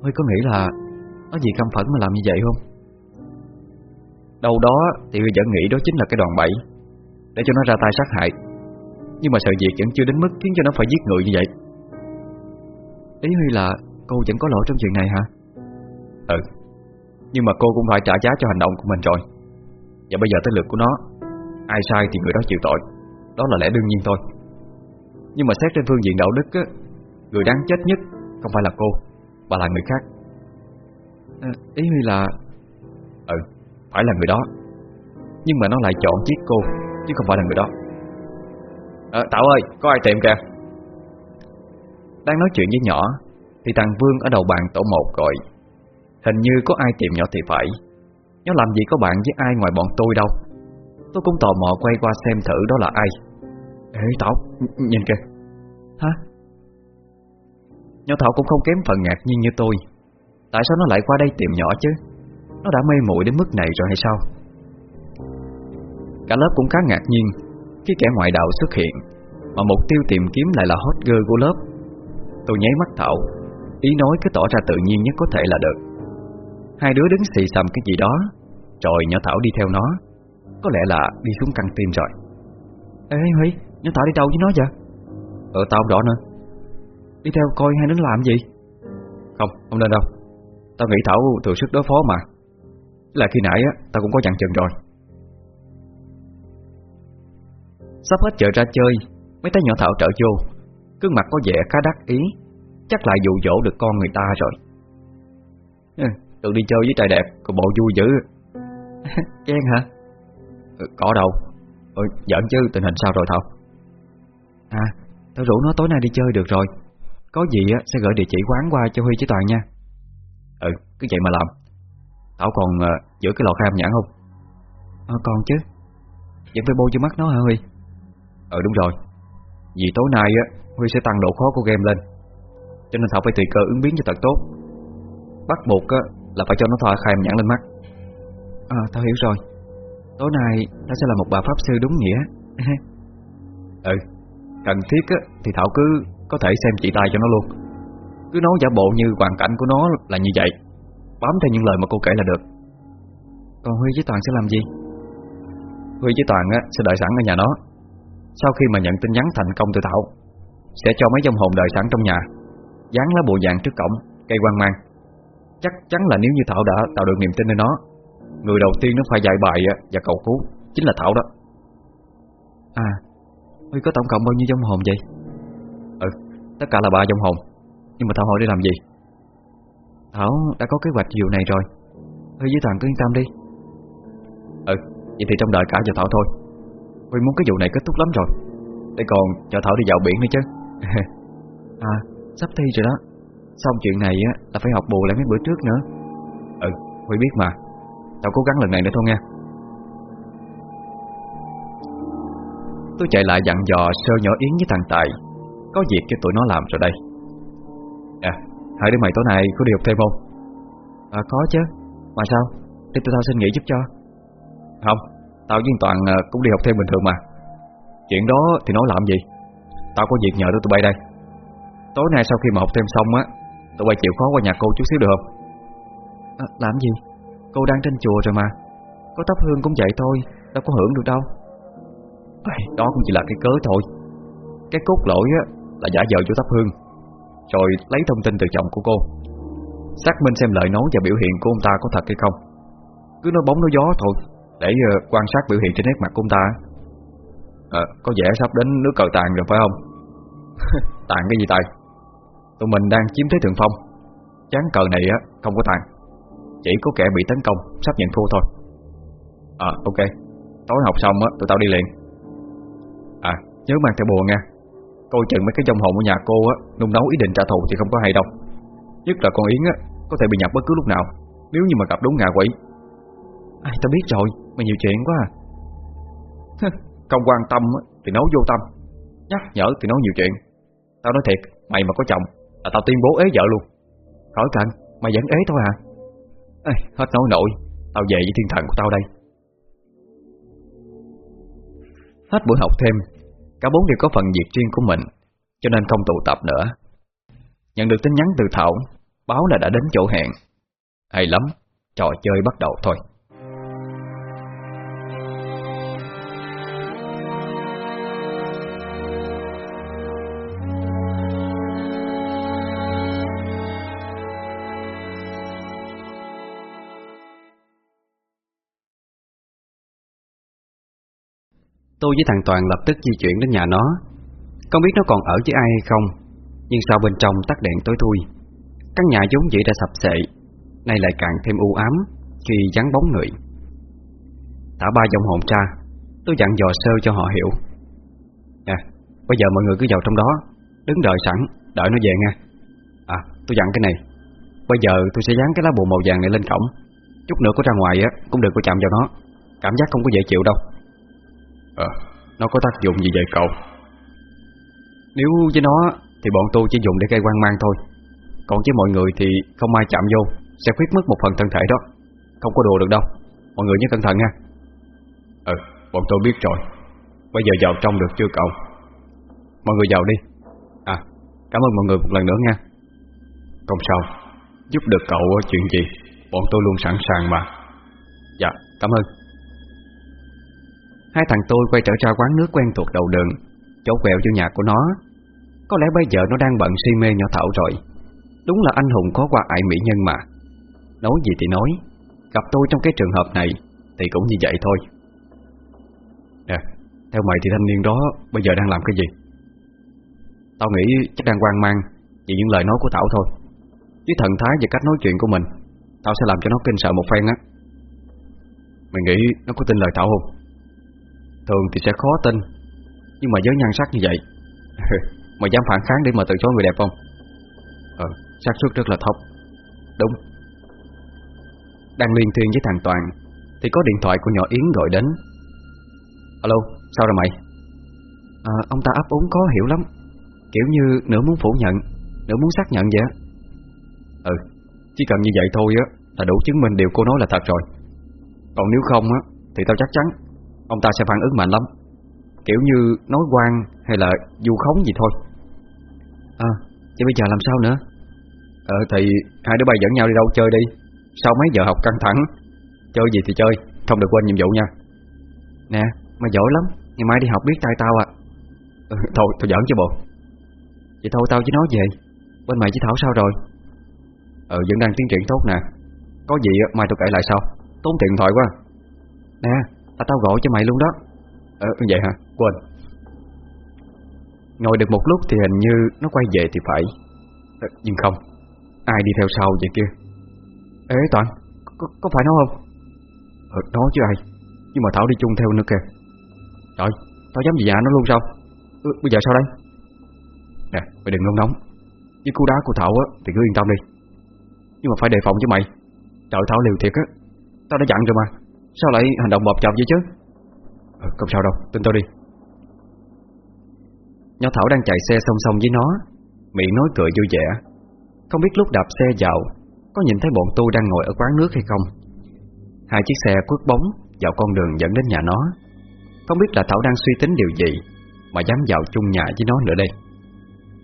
Huy có nghĩ là nó gì căm phẫn mà làm như vậy không? Đâu đó thì Huy vẫn nghĩ đó chính là cái đòn bẩy Để cho nó ra tay sát hại. Nhưng mà sự việc vẫn chưa đến mức khiến cho nó phải giết người như vậy. Ý Huy là cô vẫn có lỗi trong chuyện này hả? Ừ. Nhưng mà cô cũng phải trả giá cho hành động của mình rồi. Và bây giờ tới lượt của nó Ai sai thì người đó chịu tội. Đó là lẽ đương nhiên thôi. Nhưng mà xét trên phương diện đạo đức á, Người đáng chết nhất không phải là cô Mà là người khác. À, Ý Huy là Ừ, phải là người đó. Nhưng mà nó lại chọn giết cô Chứ không phải là người đó. À, Tảo ơi, có ai tìm kìa? Đang nói chuyện với nhỏ Thì thằng Vương ở đầu bàn tổ một gọi. Hình như có ai tìm nhỏ thì phải Nó làm gì có bạn với ai ngoài bọn tôi đâu. Tôi cũng tò mò quay qua xem thử đó là ai. Ê Thảo, nhìn kìa. Hả? Nhỏ Thảo cũng không kém phần ngạc nhiên như tôi. Tại sao nó lại qua đây tìm nhỏ chứ? Nó đã mê muội đến mức này rồi hay sao? Cả lớp cũng khá ngạc nhiên Khi kẻ ngoại đạo xuất hiện Mà mục tiêu tìm kiếm lại là hot girl của lớp. Tôi nháy mắt Thảo Ý nói cứ tỏ ra tự nhiên nhất có thể là được Hai đứa đứng xì xầm cái gì đó Rồi nhỏ Thảo đi theo nó. Có lẽ là đi xuống căng tin rồi. Ê Huy, nhỏ Thảo đi đâu với nó vậy? Ờ tao không rõ nữa. Đi theo coi hai đứa làm gì? Không, không nên đâu. Tao nghĩ Thảo thừa sức đối phó mà. Là khi nãy á, tao cũng có dặn chừng rồi. Sắp hết chợ ra chơi Mấy tay nhỏ Thảo trở vô. Cương mặt có vẻ khá đắc ý. Chắc lại dụ dỗ được con người ta rồi. Ừ, Tự đi chơi với trai đẹp Còn bộ vui dữ. (laughs) Chen hả? Ừ, có đâu. Ừ, Giỡn chứ tình hình sao rồi Thảo? À Tao rủ nó tối nay đi chơi được rồi. Có gì á sẽ gửi địa chỉ quán qua cho Huy với Toàn nha. Ừ cứ vậy mà làm. Thảo còn uh, giữ cái lọ khai âm nhãn không? À, Còn chứ. Vẫn phải bôi cho mắt nó hả Huy? Ừ đúng rồi. Vì tối nay á Huy sẽ tăng độ khó của game lên. Cho nên Thảo phải tùy cơ ứng biến cho thật tốt. Bắt buộc á là phải cho nó thoa khai nhãn lên mắt. À tao hiểu rồi. Tối nay ta sẽ là một bà pháp sư đúng nghĩa. (laughs) Ừ Cần thiết á thì Thảo cứ có thể xem chị tay cho nó luôn. Cứ nói giả bộ như hoàn cảnh của nó là như vậy Bám theo những lời mà cô kể là được. Còn Huy với Toàn sẽ làm gì? Huy với Toàn á, sẽ đợi sẵn ở nhà nó. Sau khi mà nhận tin nhắn thành công từ Thảo Sẽ cho mấy dòng hồn đợi sẵn trong nhà Dán lá bùa vàng trước cổng Cây quan mang Chắc chắn là nếu như Thảo đã tạo được niềm tin lên nó Người đầu tiên nó phải dạy bài và cầu cứu Chính là Thảo đó. À Huy có tổng cộng bao nhiêu dòng hồn vậy? Ừ Tất cả là ba dòng hồn. Nhưng mà Thảo hỏi đi làm gì? Thảo đã có kế hoạch vụ này rồi. Huy với Toàn cứ yên tâm đi. Ừ Vậy thì trong đợi cả cho Thảo thôi. Huy muốn cái vụ này kết thúc lắm rồi. Để còn cho Thảo đi dạo biển nữa chứ. (laughs) À sắp thi rồi đó Xong chuyện này á là phải học bù lại mấy bữa trước nữa. Ừ Huy biết mà. Tao cố gắng lần này nữa thôi nha. Tôi chạy lại dặn dò sơ nhỏ Yến với thằng Tài. Có việc cho tụi nó làm rồi đây. À Hai đứa mày tối nay có đi học thêm không? À có chứ. Mà sao? Để tụi tao xin nghỉ giúp cho. Không, Tao với Toàn à, cũng đi học thêm bình thường mà. Chuyện đó thì nói làm gì? Tao có việc nhờ tụi bay đây. Tối nay sau khi mà học thêm xong á Tụi bay chịu khó qua nhà cô chút xíu được không? À, Làm gì? Cô đang trên chùa rồi mà. Có thắp hương cũng vậy thôi Đâu có hưởng được đâu. À, Đó cũng chỉ là cái cớ thôi. Cái cốt lỗi á là giả vờ vô thắp hương. Rồi lấy thông tin từ chồng của cô. Xác minh xem lời nói và biểu hiện của ông ta có thật hay không. Cứ nói bóng nói gió thôi Để uh, quan sát biểu hiện trên nét mặt của ông ta. À, Có vẻ sắp đến nước cờ tàn rồi phải không? (laughs) Tàn cái gì tài Tụi mình đang chiếm thế thượng phong. Chán cờ này á không có tàn Chỉ có kẻ bị tấn công Sắp nhận thua thôi. À ok. Tối học xong á tụi tao đi liền. À nhớ mang theo bùa nha. Coi chừng mấy cái dòng hồn của nhà cô á Nung nấu ý định trả thù thì không có hay đâu. Nhất là con Yến á Có thể bị nhập bất cứ lúc nào Nếu như mà gặp đúng ngạ quỷ. Ai tao biết rồi Mày nhiều chuyện quá à. Không quan tâm á, thì nấu vô tâm. Nhắc nhở thì nói nhiều chuyện. Tao nói thiệt Mày mà có chồng là tao tuyên bố ế vợ luôn. Khỏi cần Mày vẫn ế thôi à? Ê, Hết nói nổi Tao về với thiên thần của tao đây. Hết buổi học thêm Cả bốn đều có phần việc riêng của mình Cho nên không tụ tập nữa. Nhận được tin nhắn từ Thảo Báo là đã đến chỗ hẹn. Hay lắm Trò chơi bắt đầu thôi. Tôi với thằng Toàn lập tức di chuyển đến nhà nó. Không biết nó còn ở với ai hay không Nhưng sao bên trong tắt đèn tối thui? Căn nhà vốn dĩ đã sập sệ Nay lại càng thêm u ám Khi vắng bóng người. Thả ba dòng hồn ra Tôi dặn dò sơ cho họ hiểu. Nè, bây giờ mọi người cứ vào trong đó Đứng đợi sẵn, đợi nó về nha À, tôi dặn cái này Bây giờ tôi sẽ dán cái lá bùa màu vàng này lên cổng. Chút nữa có ra ngoài á Cũng đừng có chạm vào nó. Cảm giác không có dễ chịu đâu. Ờ, nó có tác dụng gì vậy cậu? Nếu với nó thì bọn tôi chỉ dùng để gây quan mang thôi. Còn với mọi người thì không ai chạm vô Sẽ khuyết mất một phần thân thể đó. Không có đùa được đâu. Mọi người nhớ cẩn thận nha. Ừ, bọn tôi biết rồi. Bây giờ vào trong được chưa cậu? Mọi người vào đi. À, cảm ơn mọi người một lần nữa nha. Không sao. Giúp được cậu chuyện gì Bọn tôi luôn sẵn sàng mà. Dạ, cảm ơn Hai thằng tôi quay trở ra quán nước quen thuộc đầu đường, Chỗ quẹo vô nhà của nó. Có lẽ bây giờ nó đang bận si mê nhỏ Thảo rồi. Đúng là anh hùng có qua ải mỹ nhân mà. Nói gì thì nói. Gặp tôi trong cái trường hợp này Thì cũng như vậy thôi. Nè, Theo mày thì thanh niên đó Bây giờ đang làm cái gì? Tao nghĩ chắc đang hoang mang Vì những lời nói của Thảo thôi. Với thần thái và cách nói chuyện của mình, Tao sẽ làm cho nó kinh sợ một phen á. Mày nghĩ nó có tin lời Thảo không? Thường thì sẽ khó tin. Nhưng mà với nhan sắc như vậy (laughs) Mà dám phản kháng để mà từ chối người đẹp không? Ờ, xác suất rất là thấp. Đúng. Đang liên thuyên với thằng Toàn Thì có điện thoại của nhỏ Yến gọi đến. Alo, sao rồi mày? À, Ông ta ấp úng khó hiểu lắm. Kiểu như nửa muốn phủ nhận Nửa muốn xác nhận vậy Ừ Chỉ cần như vậy thôi á Là đủ chứng minh điều cô nói là thật rồi. Còn nếu không á Thì tao chắc chắn Ông ta sẽ phản ứng mạnh lắm. Kiểu như nói quan hay là du khống gì thôi. À Vậy bây giờ làm sao nữa? Ờ thì hai đứa bay dẫn nhau đi đâu chơi đi. Sau mấy giờ học căng thẳng Chơi gì thì chơi Không được quên nhiệm vụ nha. Nè Mà giỏi lắm Ngày mai đi học biết tay tao à. Ừ, Thôi tao giỡn chứ bộ. Vậy thôi tao với nó về. Bên mày với Thảo sao rồi? Ờ vẫn đang tiến triển tốt nè. Có gì mai tôi kể lại sau. Tốn tiền thoại quá. Nè à, Tao gọi cho mày luôn đó. Ờ vậy hả? Quên. Ngồi được một lúc thì hình như Nó quay về thì phải. À, Nhưng không. Ai đi theo sau vậy kia? Ê Toàn Có, có phải nó không? Ờ nó chứ ai? Nhưng mà Thảo đi chung theo nữa kìa. Trời Tao dám gì dạ nó luôn sao? Ừ, Bây giờ sao đây? Nè mày đừng nóng nóng. Với cú đá của Thảo á thì cứ yên tâm đi. Nhưng mà phải đề phòng với mày. Trời Thảo liều thiệt á. Tao đã dặn rồi mà. Sao lại hành động bập chập vậy chứ? Ờ, Không sao đâu tin tao đi. Nhỏ Thảo đang chạy xe song song với nó. Miệng nói cười vui vẻ. Không biết lúc đạp xe vào Có nhìn thấy bọn tôi đang ngồi ở quán nước hay không? Hai chiếc xe quất bóng Vào con đường dẫn đến nhà nó. Không biết là Thảo đang suy tính điều gì Mà dám vào chung nhà với nó nữa đây.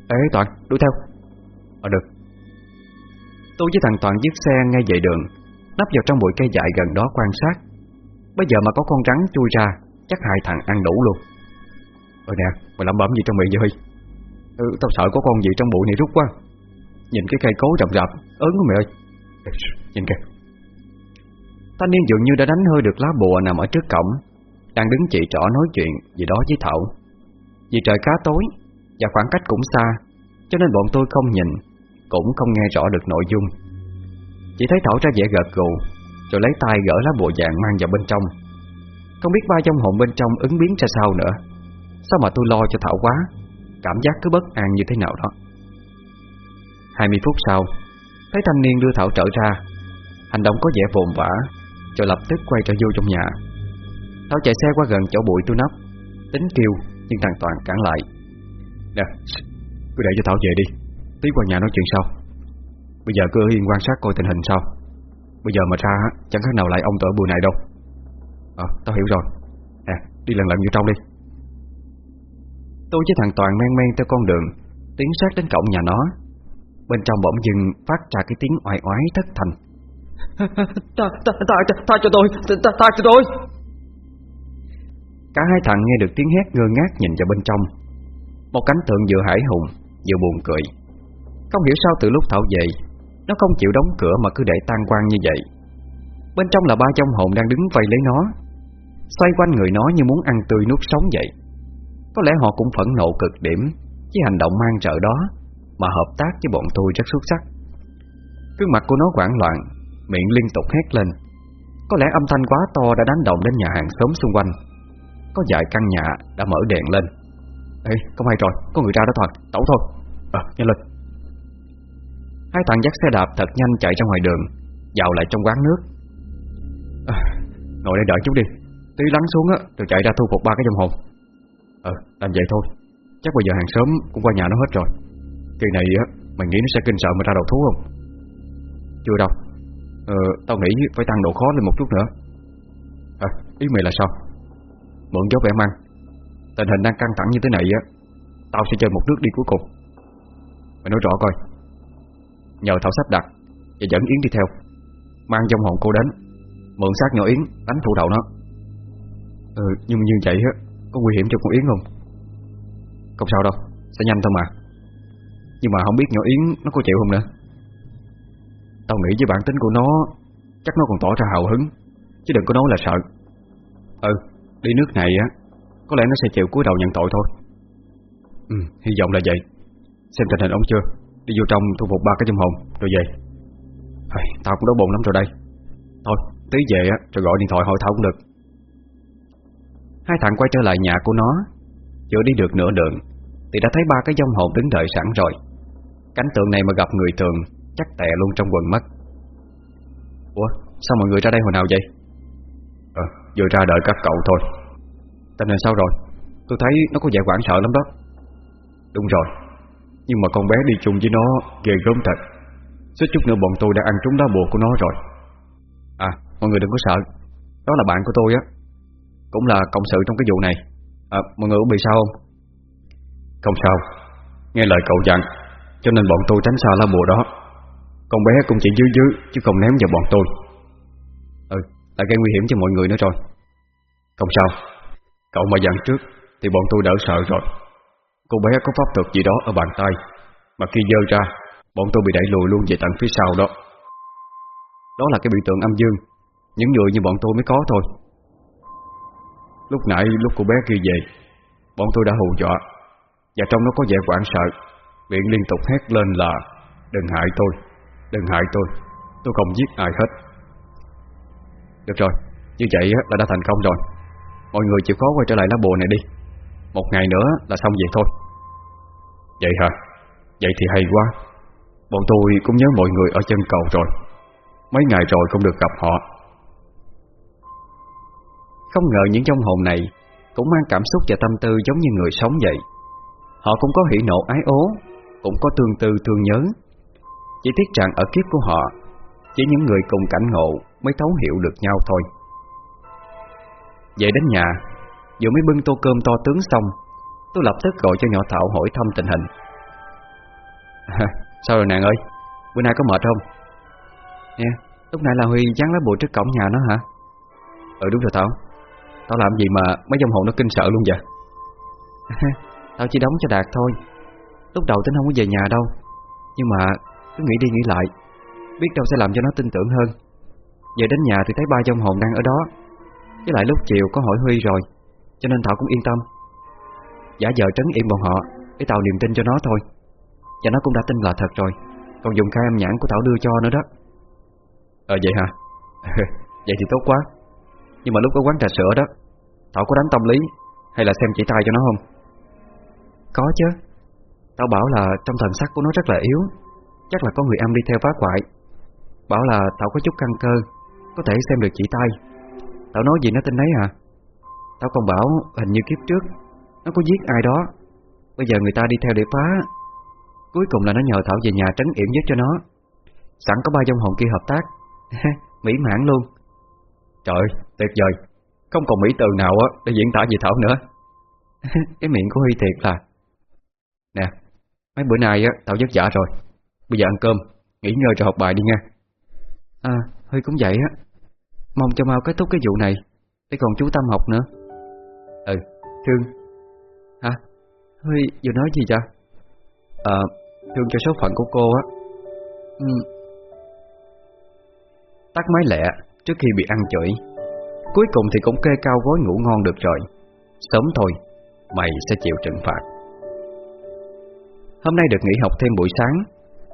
Ê Toàn đuổi theo. Ờ được. Tôi với thằng Toàn dứt xe ngay về đường Nắp vào trong bụi cây dại gần đó quan sát Bây giờ mà có con rắn chui ra Chắc hai thằng ăn đủ luôn. Ờ nè Mày lẩm bẩm gì trong miệng vậy ừ, Tao sợ có con gì trong bụi này rút quá. Nhìn cái cây cối rậm rạp Ớn quá mày ơi. Nhìn kìa. Thanh niên dường như đã đánh hơi được lá bùa nằm ở trước cổng Đang đứng chị trỏ nói chuyện gì đó với Thảo. Vì trời khá tối Và khoảng cách cũng xa Cho nên bọn tôi không nhìn Cũng không nghe rõ được nội dung. Chỉ thấy Thảo ra vẻ gật gù rồi lấy tay gỡ lá bùa vàng mang vào bên trong. Không biết ba trong hồn bên trong ứng biến ra sao nữa. Sao mà tôi lo cho Thảo quá? Cảm giác cứ bất an như thế nào đó. 20 phút sau, Thấy thanh niên đưa Thảo trở ra. Hành động có vẻ vồn vã, Rồi lập tức quay trở vô trong nhà. Thảo chạy xe qua gần chỗ bụi tôi nấp Tính kêu, nhưng thằng Toàn cản lại. Nè Cứ để cho Thảo về đi. Tí qua nhà nói chuyện sau. Bây giờ cứ yên quan sát coi tình hình sao Bây giờ mà ra chẳng khác nào lại ông tở bùi này đâu. Ờ tao hiểu rồi. Nè đi lần lần vô trong đi. Tôi với thằng Toàn men men theo con đường Tiến sát đến cổng nhà nó. Bên trong bỗng dưng phát ra cái tiếng oai oái thất thành (laughs) Tha, tha, tha, tha cho tôi Tha, tha cho tôi. Cả hai thằng nghe được tiếng hét ngơ ngác nhìn vào bên trong. Một cánh tượng vừa hải hùng Vừa buồn cười. Không hiểu sao từ lúc Thảo về nó không chịu đóng cửa mà cứ để tan quang như vậy. Bên trong là ba trong hồn đang đứng vây lấy nó. Xoay quanh người nó như muốn ăn tươi nuốt sống vậy. Có lẽ họ cũng phẫn nộ cực điểm Với hành động mang trợ đó Mà hợp tác với bọn tôi rất xuất sắc. Gương mặt của nó hoảng loạn Miệng liên tục hét lên. Có lẽ âm thanh quá to đã đánh động đến nhà hàng xóm xung quanh. Có vài căn nhà đã mở đèn lên. Ê, không hay rồi, có người ra đó Toàn Tẩu thôi, à, nhanh lên. Hai thằng dắt xe đạp thật nhanh chạy ra ngoài đường Vào lại trong quán nước. À, Ngồi đây đợi chút đi. Tí lắng xuống á, rồi chạy ra thu phục ba cái đồng hồn Ờ, làm vậy thôi. Chắc bây giờ hàng sớm cũng qua nhà nó hết rồi. Kỳ này á, mày nghĩ nó sẽ kinh sợ mà ra đầu thú không? Chưa đâu. Ờ, tao nghĩ phải tăng độ khó lên một chút nữa. À, ý mày là sao? Mượn gió vẻ măng Tình hình đang căng thẳng như thế này á Tao sẽ chơi một nước đi cuối cùng. Mày nói rõ coi. Nhờ Thảo sắp đặt Và dẫn Yến đi theo, Mang trong hồn cô đến, Mượn xác nhỏ Yến đánh thủ đầu nó. Ừ nhưng như vậy á, Có nguy hiểm cho con Yến không? Không sao đâu, Sẽ nhanh thôi mà. Nhưng mà không biết nhỏ Yến nó có chịu không nữa. Tao nghĩ với bản tính của nó, Chắc nó còn tỏ ra hào hứng, Chứ đừng có nói là sợ. Ừ Đi nước này á, Có lẽ nó sẽ chịu cúi đầu nhận tội thôi. Ừ hy vọng là vậy. Xem tình hình ông chưa? Đi vô trong thu phục ba cái châm hồn Rồi về. À, Tao cũng đói bụng lắm rồi đây. Thôi tí về á rồi gọi điện thoại hỏi Thảo cũng được. Hai thằng quay trở lại nhà của nó. Chưa đi được nửa đường Thì đã thấy ba cái dông hồn đứng đợi sẵn rồi. Cảnh tượng này mà gặp người thường Chắc tè luôn trong quần mất. Ủa sao mọi người ra đây hồi nào vậy? Ờ vừa ra đợi các cậu thôi. Tình hình sao rồi? Tôi thấy nó có vẻ quảng sợ lắm đó. Đúng rồi. Nhưng mà con bé đi chung với nó ghê gớm thật. Suốt chút nữa bọn tôi đã ăn trúng lá bùa của nó rồi. À mọi người đừng có sợ. Đó là bạn của tôi á. Cũng là cộng sự trong cái vụ này. À mọi người có bị sao không? Không sao. Nghe lời cậu dặn Cho nên bọn tôi tránh xa lá bùa đó. Con bé cũng chỉ dưới dưới Chứ không ném vào bọn tôi. Ừ Lại gây nguy hiểm cho mọi người nữa rồi. Không sao. Cậu mà dặn trước Thì bọn tôi đỡ sợ rồi Cô bé có pháp thuật gì đó ở bàn tay. Mà khi dơ ra Bọn tôi bị đẩy lùi luôn về tận phía sau đó. Đó là cái biểu tượng âm dương. Những người như bọn tôi mới có thôi. Lúc nãy lúc cô bé kia về Bọn tôi đã hù dọa. Và trong nó có vẻ quảng sợ. Miệng liên tục hét lên là Đừng hại tôi, đừng hại tôi. Tôi không giết ai hết. Được rồi, như vậy là đã thành công rồi. Mọi người chịu khó quay trở lại lá bùa này đi. Một ngày nữa là xong vậy thôi. Vậy hả? Vậy thì hay quá. Bọn tôi cũng nhớ mọi người ở chân cầu rồi. Mấy ngày rồi không được gặp họ. Không ngờ những trong hồn này Cũng mang cảm xúc và tâm tư giống như người sống vậy. Họ cũng có hỉ nộ ái ố, Cũng có tương tư thương nhớ. Chỉ tiếc rằng ở kiếp của họ, Chỉ những người cùng cảnh ngộ Mới thấu hiểu được nhau thôi. Về đến nhà, Vừa mới bưng tô cơm to tướng xong Tôi lập tức gọi cho nhỏ Thảo hỏi thăm tình hình. (laughs) Sao rồi nàng ơi? Bữa nay có mệt không? Nè lúc nãy là Huy dán lá bùa trước cổng nhà nó hả? Ừ đúng rồi Thảo. Tao làm gì mà mấy dòng hồn nó kinh sợ luôn vậy? (laughs) Tao chỉ đóng cho Đạt thôi. Lúc đầu tính không có về nhà đâu. Nhưng mà cứ nghĩ đi nghĩ lại Biết đâu sẽ làm cho nó tin tưởng hơn. Về đến nhà thì thấy ba dòng hồn đang ở đó. Với lại lúc chiều có hỏi Huy rồi Cho nên Thảo cũng yên tâm Giả vờ trấn yên bọn họ Để tạo niềm tin cho nó thôi. Và nó cũng đã tin là thật rồi. Còn dùng khai âm nhãn của Thảo đưa cho nữa đó. Ờ vậy hả? (laughs) Vậy thì tốt quá. Nhưng mà lúc có quán trà sữa đó Thảo có đánh tâm lý Hay là xem chỉ tay cho nó không? Có chứ. Tao bảo là trong thần sắc của nó rất là yếu. Chắc là có người âm đi theo phá hoại. Bảo là Thảo có chút căn cơ Có thể xem được chỉ tay. Tao nói gì nó tin đấy à Tao còn bảo hình như kiếp trước nó có giết ai đó. Bây giờ người ta đi theo để phá. Cuối cùng là nó nhờ Thảo về nhà trấn yểm giúp cho nó. Sẵn có ba dông hồn kia hợp tác. (laughs) Mỹ mãn luôn. Trời tuyệt vời. Không còn mỹ từ nào á để diễn tả về Thảo nữa. (laughs) Cái miệng của Huy thiệt là. Nè, Mấy bữa nay á, Thảo giấc giả rồi. Bây giờ ăn cơm, Nghỉ ngơi rồi học bài đi nha. À Huy cũng vậy á. Mong cho mau kết thúc cái vụ này. Để còn chú Tâm học nữa. Ừ Thương. Huy vừa nói gì vậy? Ờ à, Thương cho số phận của cô á. Ừ. Tắt máy lẹ trước khi bị ăn chửi. Cuối cùng thì cũng kê cao gối ngủ ngon được rồi. Sớm thôi Mày sẽ chịu trừng phạt. Hôm nay được nghỉ học thêm buổi sáng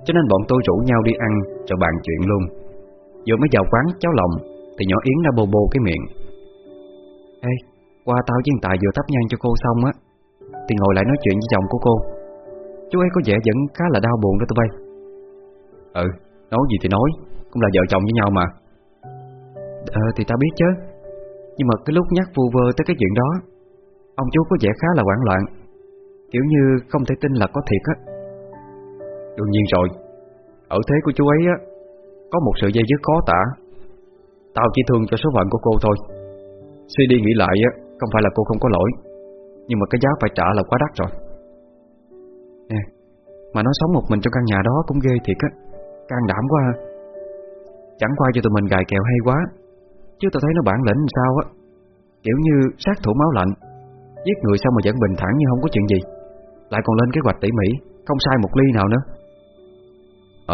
Cho nên bọn tôi rủ nhau đi ăn cho bàn chuyện luôn. Vừa mới vào quán cháo lòng Thì nhỏ Yến đã bô bô cái miệng. Ê Qua tao với Tài vừa thắp nhang cho cô xong á. Thì ngồi lại nói chuyện với chồng của cô. Chú ấy có vẻ vẫn khá là đau buồn đó tụi bay. Ừ Nói gì thì nói Cũng là vợ chồng với nhau mà. Ờ thì tao biết chứ. Nhưng mà cái lúc nhắc vu vơ tới cái chuyện đó Ông chú có vẻ khá là hoảng loạn. Kiểu như không thể tin là có thiệt á. Đương nhiên rồi. Ở thế của chú ấy á Có một sự dây dứt khó tả. Tao chỉ thương cho số phận của cô thôi. Suy đi nghĩ lại á Không phải là cô không có lỗi nhưng mà cái giá phải trả là quá đắt rồi. Nè Mà nó sống một mình trong căn nhà đó cũng ghê thiệt á. Can đảm quá ha. Chẳng qua cho tụi mình gài kèo hay quá Chứ tao thấy nó bản lĩnh sao á. Kiểu như sát thủ máu lạnh Giết người sao mà vẫn bình thản như không có chuyện gì. Lại còn lên kế hoạch tỉ mỉ Không sai một ly nào nữa.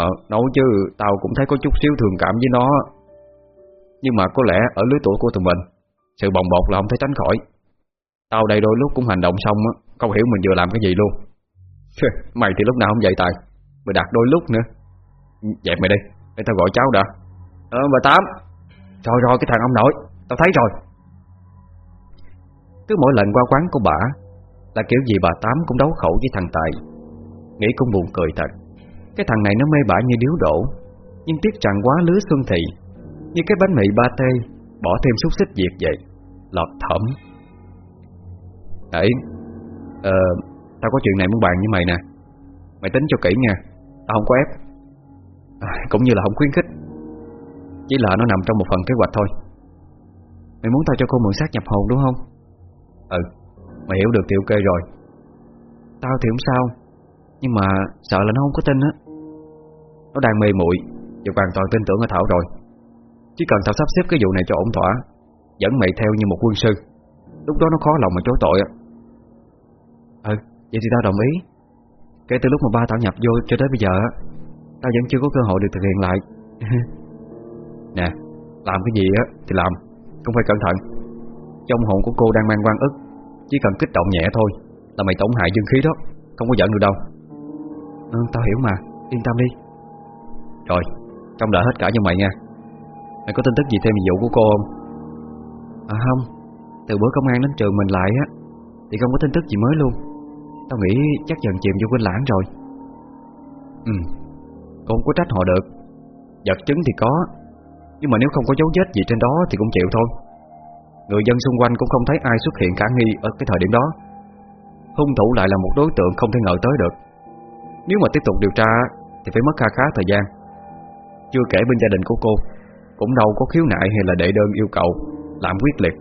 Ờ, đâu chứ Tao cũng thấy có chút xíu thường cảm với nó Nhưng mà có lẽ ở lứa tuổi của tụi mình Sự bồng bột là không thể tránh khỏi. Tao đây đôi lúc cũng hành động xong á Không hiểu mình vừa làm cái gì luôn. Mày thì lúc nào không vậy Tài. Mày đặt đôi lúc nữa. Dẹp mày đi, để tao gọi cháu đã. Ờ bà Tám. Rồi rồi cái thằng ông nội, tao thấy rồi. Cứ mỗi lần qua quán của bà Là kiểu gì bà Tám cũng đấu khẩu với thằng Tài. Nghĩ cũng buồn cười thật. Cái thằng này nó mê bả như điếu đổ Nhưng tiếc rằng quá lứa xuân thị Như cái bánh mì ba tê Bỏ thêm xúc xích diệt vậy Lọt thẩm đấy. Ờ Tao có chuyện này muốn bàn với mày nè. Mày tính cho kỹ nha. Tao không có ép. À, Cũng như là không khuyến khích. Chỉ là nó nằm trong một phần kế hoạch thôi. Mày muốn tao cho cô mượn xác nhập hồn đúng không? Ừ Mày hiểu được thì ok rồi. Tao thì không sao Nhưng mà sợ là nó không có tin á. Nó đang mê muội Và hoàn toàn tin tưởng ở Thảo rồi. Chỉ cần tao sắp xếp cái vụ này cho ổn thỏa Dẫn mày theo như một quân sư Lúc đó nó khó lòng mà chối tội á. Ừ Vậy thì tao đồng ý. Kể từ lúc mà ba tao nhập vô cho tới bây giờ Tao vẫn chưa có cơ hội được thực hiện lại. (laughs) Nè, Làm cái gì á thì làm Không phải cẩn thận. Trong hồn của cô đang mang quan ức, Chỉ cần kích động nhẹ thôi Là mày tổn hại dương khí đó, Không có giận được đâu. Ừ tao hiểu mà, Yên tâm đi. Rồi, Trông đợi hết cả cho mày nha. Mày có tin tức gì thêm về vụ của cô không? À không. Từ bữa công an đến trường mình lại á, Thì không có tin tức gì mới luôn. Tao nghĩ chắc dần chìm vô quên lãng rồi. Ừ Cô có trách họ được. Vật chứng thì có, Nhưng mà nếu không có dấu vết gì trên đó thì cũng chịu thôi. Người dân xung quanh cũng không thấy ai xuất hiện khả nghi Ở cái thời điểm đó. Hung thủ lại là một đối tượng không thể ngờ tới được. Nếu mà tiếp tục điều tra Thì phải mất khá khá thời gian. Chưa kể bên gia đình của cô, Cũng đâu có khiếu nại hay là đệ đơn yêu cầu, Làm quyết liệt.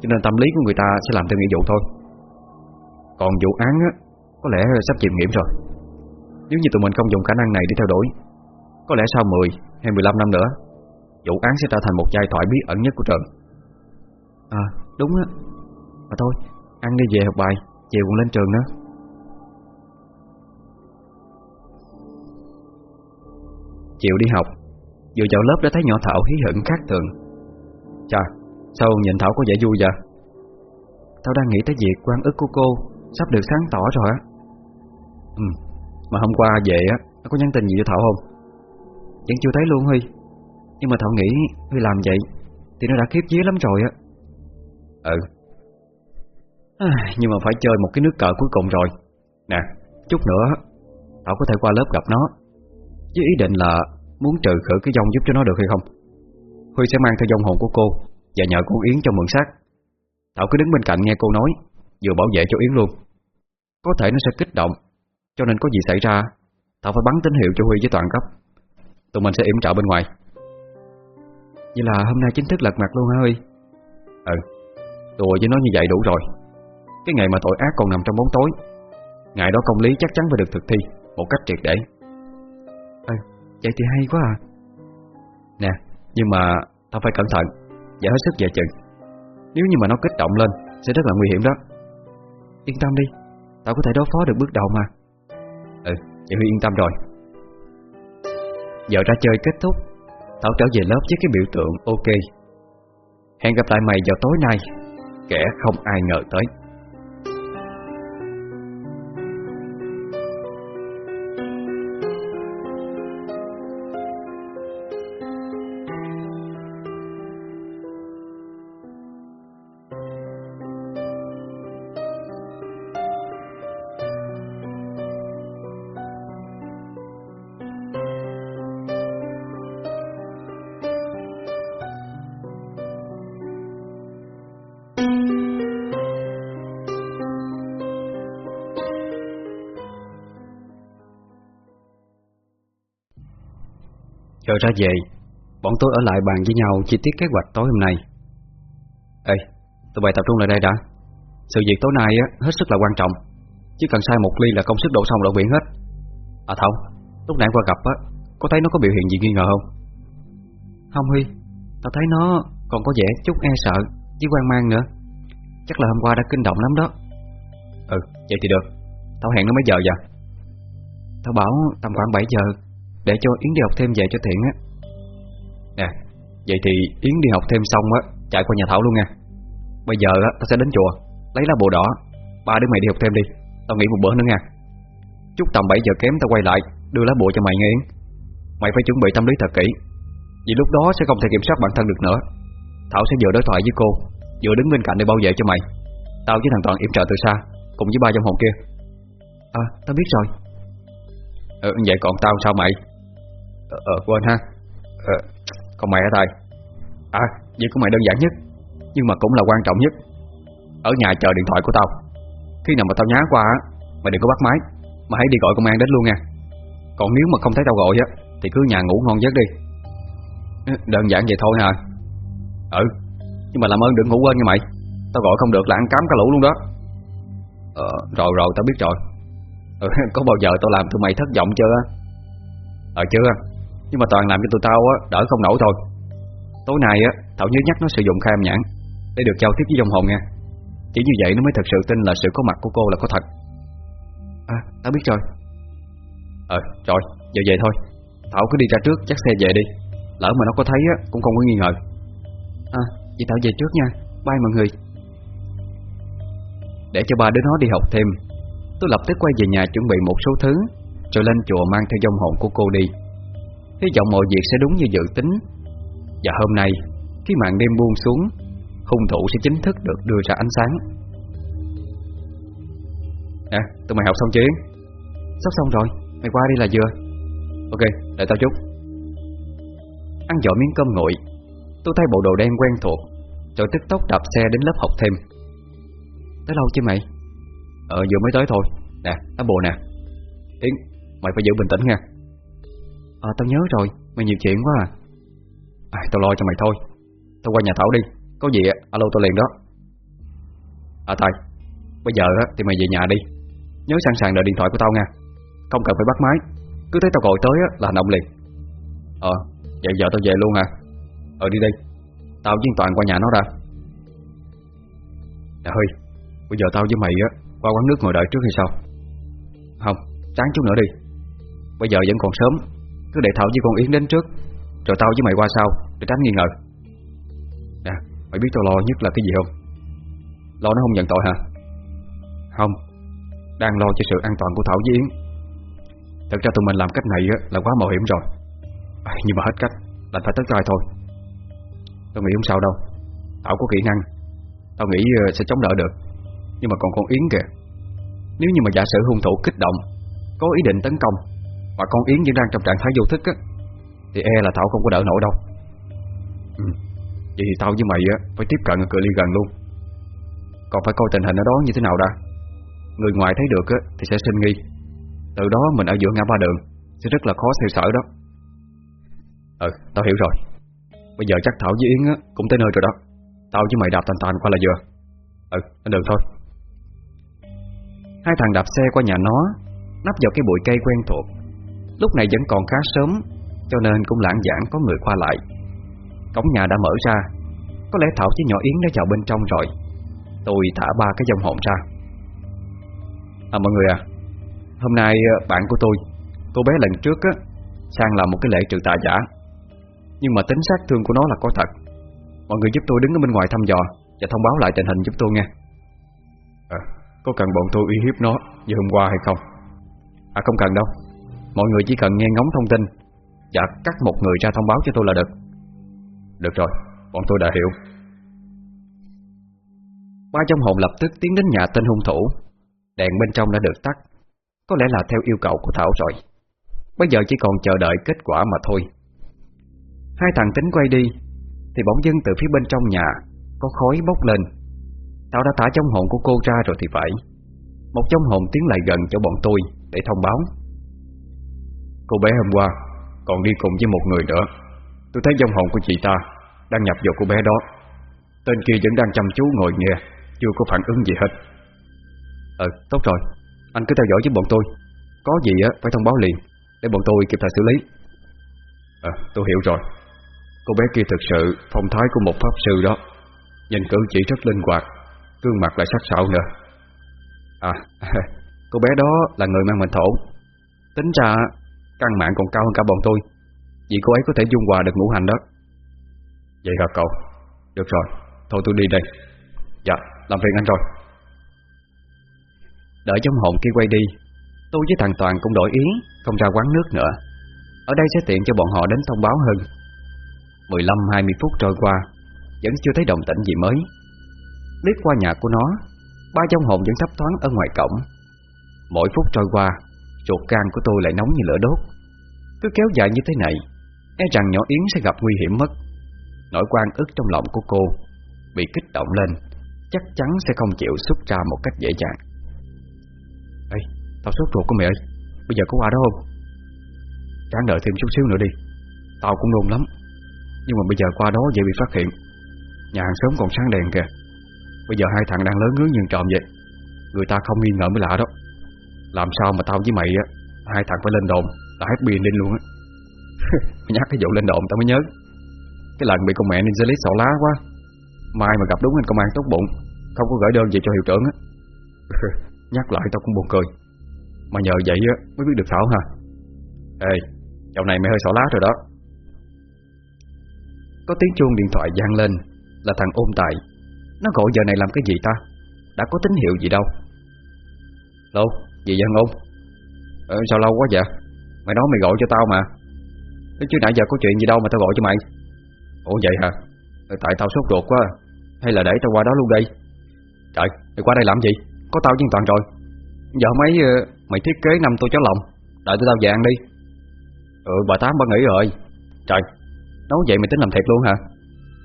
Cho nên tâm lý của người ta sẽ làm theo nghĩa vụ thôi. Còn vụ án á, Có lẽ sắp chìm nghiệm rồi. Nếu như tụi mình không dùng khả năng này để theo đuổi, Có lẽ sau 10 hay 15 năm nữa, Vụ án sẽ trở thành một giai thoại bí ẩn nhất của trường À đúng á. Mà thôi, Ăn đi về học bài, Chiều còn lên trường nữa. Chiều đi học Vừa vào lớp đã thấy nhỏ Thảo hí hửng khác thường. Chà, Sao nhìn Thảo có vẻ vui vậy? Tao đang nghĩ tới việc quan ức của cô Sắp được sáng tỏ rồi á. Ừ Mà hôm qua về á Nó có nhắn tin gì cho Thảo không? Vẫn chưa thấy luôn Huy. Nhưng mà Thảo nghĩ Huy làm vậy Thì nó đã khiếp dí lắm rồi á. Ừ. À, Nhưng mà phải chơi một cái nước cờ cuối cùng rồi. Nè Chút nữa Thảo có thể qua lớp gặp nó. Với ý định là Muốn trừ khử cái dòng giúp cho nó được hay không? Huy sẽ mang theo dòng hồn của cô Và nhờ cô Yến cho mượn xác. Thảo cứ đứng bên cạnh nghe cô nói. Vừa bảo vệ cho Yến luôn Có thể nó sẽ kích động, Cho nên có gì xảy ra Tao phải bắn tín hiệu cho Huy với toàn cấp. Tụi mình sẽ yểm trợ bên ngoài. Vậy là hôm nay chính thức lật mặt luôn hả Huy? Ừ Đùa với nó như vậy đủ rồi. Cái ngày mà tội ác còn nằm trong bóng tối, Ngày đó công lý chắc chắn phải được thực thi Một cách triệt để. Ừ Vậy thì hay quá à. Nè, Nhưng mà tao phải cẩn thận Và hết sức dè chừng. Nếu như mà nó kích động lên, Sẽ rất là nguy hiểm đó. Yên tâm đi. Tao có thể đối phó được bước đầu mà. Ừ Chị Huy yên tâm rồi. Giờ ra chơi kết thúc, Tao trở về lớp với cái biểu tượng, ok. Hẹn gặp lại mày vào tối nay, Kẻ không ai ngờ tới. Rồi ra về. Bọn tôi ở lại bàn với nhau chi tiết kế hoạch tối hôm nay. Ê Tụi bay tập trung lại đây đã. Sự việc tối nay á, hết sức là quan trọng. Chỉ cần sai một ly là công sức đổ xong đổ biển hết. À Thông Lúc nãy qua gặp á Có thấy nó có biểu hiện gì nghi ngờ không? Không Huy. Tao thấy nó còn có vẻ chút e sợ Với quan mang nữa. Chắc là hôm qua đã kinh động lắm đó. Ừ vậy thì được. Tao hẹn nó mấy giờ vậy? Tao bảo tầm khoảng 7 giờ để cho Yến đi học thêm về cho tiện á. Nè Vậy thì Yến đi học thêm xong á Chạy qua nhà Thảo luôn nha. Bây giờ á tao sẽ đến chùa Lấy lá bùa đỏ Ba đứa mày đi học thêm đi Tao nghỉ một bữa nữa nha. Chút tầm 7 giờ kém tao quay lại Đưa lá bùa cho mày nghe Yến. Mày phải chuẩn bị tâm lý thật kỹ Vì lúc đó sẽ không thể kiểm soát bản thân được nữa. Thảo sẽ vừa đối thoại với cô Vừa đứng bên cạnh để bảo vệ cho mày. Tao với thằng Toàn yểm trợ từ xa Cùng với ba trong hồn kia. À tao biết rồi. Ừ, vậy còn tao sao mày? Ờ, ờ quên ha. Ờ, Còn mày hả thầy. À, việc của mày đơn giản nhất Nhưng mà cũng là quan trọng nhất. Ở nhà chờ điện thoại của tao. Khi nào mà tao nhá qua Mày đừng có bắt máy Mà hãy đi gọi công an đến luôn nha. Còn nếu mà không thấy tao gọi á Thì cứ nhà ngủ ngon giấc đi. Ừ, đơn giản vậy thôi hả? Ừ Nhưng mà làm ơn đừng ngủ quên nha mày. Tao gọi không được là ăn cám cá lũ luôn đó. Ờ rồi rồi tao biết rồi. Ừ, (laughs) Có bao giờ tao làm tụi mày thất vọng chưa? Ờ chưa. Nhưng mà toàn làm cho tụi tao á, đỡ không nổi thôi. Tối nay á Thảo nhớ nhắc nó sử dụng khai âm nhãn, Để được giao tiếp với dòng hồn nha. Chỉ như vậy nó mới thật sự tin là sự có mặt của cô là có thật. À tao biết rồi. Ờ rồi, giờ về thôi. Thảo cứ đi ra trước, chắc xe về đi. Lỡ mà nó có thấy á, cũng không có nghi ngờ. À vậy Thảo về trước nha. Bye mọi người. Để cho ba đứa nó đi học thêm, Tôi lập tức quay về nhà chuẩn bị một số thứ, Rồi lên chùa mang theo dòng hồn của cô đi. Hy vọng mọi việc sẽ đúng như dự tính. Và hôm nay Khi màn đêm buông xuống Hung thủ sẽ chính thức được đưa ra ánh sáng. Nè, tụi mày học xong chưa? Sắp xong rồi, mày qua đi là vừa. Ok, đợi tao chút. Ăn dội miếng cơm nguội Tôi thay bộ đồ đen quen thuộc Rồi tức tốc đạp xe đến lớp học thêm. Tới lâu chưa mày? Ờ vừa mới tới thôi. Nè, áo bộ nè. Tiến, mày phải giữ bình tĩnh nha À tao nhớ rồi, mày nhiều chuyện quá à. À, tao lo cho mày thôi. Tao qua nhà Thảo đi Có gì alo tao liền đó. À thầy Bây giờ thì mày về nhà đi. Nhớ sẵn sàng đợi điện thoại của tao nha. Không cần phải bắt máy Cứ thấy tao gọi tới là hành động liền. Ờ Vậy giờ tao về luôn à. Ờ đi đi Tao với Toàn qua nhà nó ra Nè Huy Bây giờ tao với mày á Qua quán nước ngồi đợi trước hay sao? Không Sáng chút nữa đi. Bây giờ vẫn còn sớm. Cứ để Thảo với con Yến đến trước Rồi tao với mày qua sau Để tránh nghi ngờ. Nè Mày biết tao lo nhất là cái gì không? Lo nó không nhận tội hả? Không Đang lo cho sự an toàn của Thảo với Yến. Thật ra tụi mình làm cách này là quá mạo hiểm rồi. À, Nhưng mà hết cách Đành phải tất trai thôi. Tao nghĩ không sao đâu. Thảo có kỹ năng Tao nghĩ ờ, sẽ chống đỡ được. Nhưng mà còn con Yến kìa. Nếu như mà giả sử hung thủ kích động Có ý định tấn công mà con Yến vẫn đang trong trạng thái vô thức á Thì e là Thảo không có đỡ nổi đâu. Ừ. Vậy thì tao với mày á Phải tiếp cận ở cự ly gần luôn. Còn phải coi tình hình ở đó như thế nào đã. Người ngoài thấy được á Thì sẽ sinh nghi. Từ đó mình ở giữa ngã ba đường Sẽ rất là khó theo sở đó. Ừ tao hiểu rồi. Bây giờ chắc Thảo với Yến á, cũng tới nơi rồi đó. Tao với mày đạp tàn tàn qua là vừa. Ừ lên đường thôi. Hai thằng đạp xe qua nhà nó Nắp vào cái bụi cây quen thuộc. Lúc này vẫn còn khá sớm Cho nên cũng lãng giảng có người qua lại. Cổng nhà đã mở ra Có lẽ Thảo với nhỏ Yến đã vào bên trong rồi. Tôi thả ba cái dòng hồn ra. À mọi người à Hôm nay ờ, bạn của tôi Cô bé lần trước á Sang làm một cái lễ trừ tà giả. Nhưng mà tính sát thương của nó là có thật. Mọi người giúp tôi đứng ở bên ngoài thăm dò Và thông báo lại tình hình giúp tôi nha à, Có cần bọn tôi uy hiếp nó Như hôm qua hay không? À không cần đâu. Mọi người chỉ cần nghe ngóng thông tin Và cắt một người ra thông báo cho tôi là được. Được rồi, Bọn tôi đã hiểu. Ba trong hồn lập tức tiến đến nhà tên hung thủ. Đèn bên trong đã được tắt. Có lẽ là theo yêu cầu của Thảo rồi. Bây giờ chỉ còn chờ đợi kết quả mà thôi. Hai thằng tính quay đi, Thì bỗng dưng từ phía bên trong nhà Có khói bốc lên. Thảo đã thả trong hồn của cô ra rồi thì phải. Một trong hồn tiến lại gần cho bọn tôi Để thông báo. Cô bé hôm qua Còn đi cùng với một người nữa. Tôi thấy trong hồn của chị ta Đang nhập vào cô bé đó. Tên kia vẫn đang chăm chú ngồi nghe Chưa có phản ứng gì hết. Ừ tốt rồi. Anh cứ theo dõi giúp bọn tôi. Có gì á phải thông báo liền Để bọn tôi kịp thời xử lý. À tôi hiểu rồi. Cô bé kia thực sự phong thái của một pháp sư đó. Nhìn cử chỉ rất linh hoạt Gương mặt lại sắc sảo nữa. À (laughs) Cô bé đó là người mang mệnh thổ. Tính ra Căn mạng còn cao hơn cả bọn tôi. Vì cô ấy có thể dung hòa được ngũ hành đó. Vậy hả cậu? Được rồi, Thôi tôi đi đây. Dạ làm phiền anh rồi. Đợi trong hồn kia quay đi, Tôi với thằng Toàn cũng đổi ý, Không ra quán nước nữa. Ở đây sẽ tiện cho bọn họ đến thông báo hơn. 15-20 phút trôi qua, Vẫn chưa thấy động tĩnh gì mới. Liếc qua nhà của nó, Ba trong hồn vẫn thấp thoáng ở ngoài cổng. Mỗi phút trôi qua Ruột gan của tôi lại nóng như lửa đốt. Cứ kéo dài như thế này E rằng nhỏ Yến sẽ gặp nguy hiểm mất. Nỗi quan ức trong lòng của cô Bị kích động lên Chắc chắn sẽ không chịu xuất ra một cách dễ dàng. Ê, tao sốt ruột của mày ơi Bây giờ có qua đó không? Ráng đợi thêm chút xíu nữa đi Tao cũng nôn lắm. Nhưng mà bây giờ qua đó dễ bị phát hiện. Nhà hàng sớm còn sáng đèn kìa. Bây giờ hai thằng đang lớn ngứa như trộm vậy Người ta không nghi ngờ mới lạ đó. Làm sao mà tao với mày á Hai thằng phải lên đồn Là happy ending luôn á. (laughs) Nhắc cái vụ lên đồn tao mới nhớ. Cái lần bị con mẹ ninja lấy sổ lá quá Mai mà gặp đúng anh công an tốt bụng Không có gửi đơn về cho hiệu trưởng á. (laughs) Nhắc lại tao cũng buồn cười. Mà nhờ vậy á mới biết được Thảo ha. Ê Dạo này mày hơi sổ lá rồi đó. Có tiếng chuông điện thoại vang lên Là thằng ôm tài. Nó gọi giờ này làm cái gì ta? Đã có tín hiệu gì đâu. Lâu, gì vậy ông ờ, Sao lâu quá vậy? Mày nói mày gọi cho tao mà. Chứ nãy giờ có chuyện gì đâu mà tao gọi cho mày. Ủa vậy hả? Ờ, tại tao sốt ruột quá. Hay là để tao qua đó luôn đi Trời, mày qua đây làm gì? Có tao với Toàn rồi. Giờ mấy ờ, mày thiết kế năm tôi chó lòng Đợi tụi tao ăn đi. Ừ bà Tám bà nghỉ rồi. Trời, nói vậy mày tính làm thiệt luôn hả?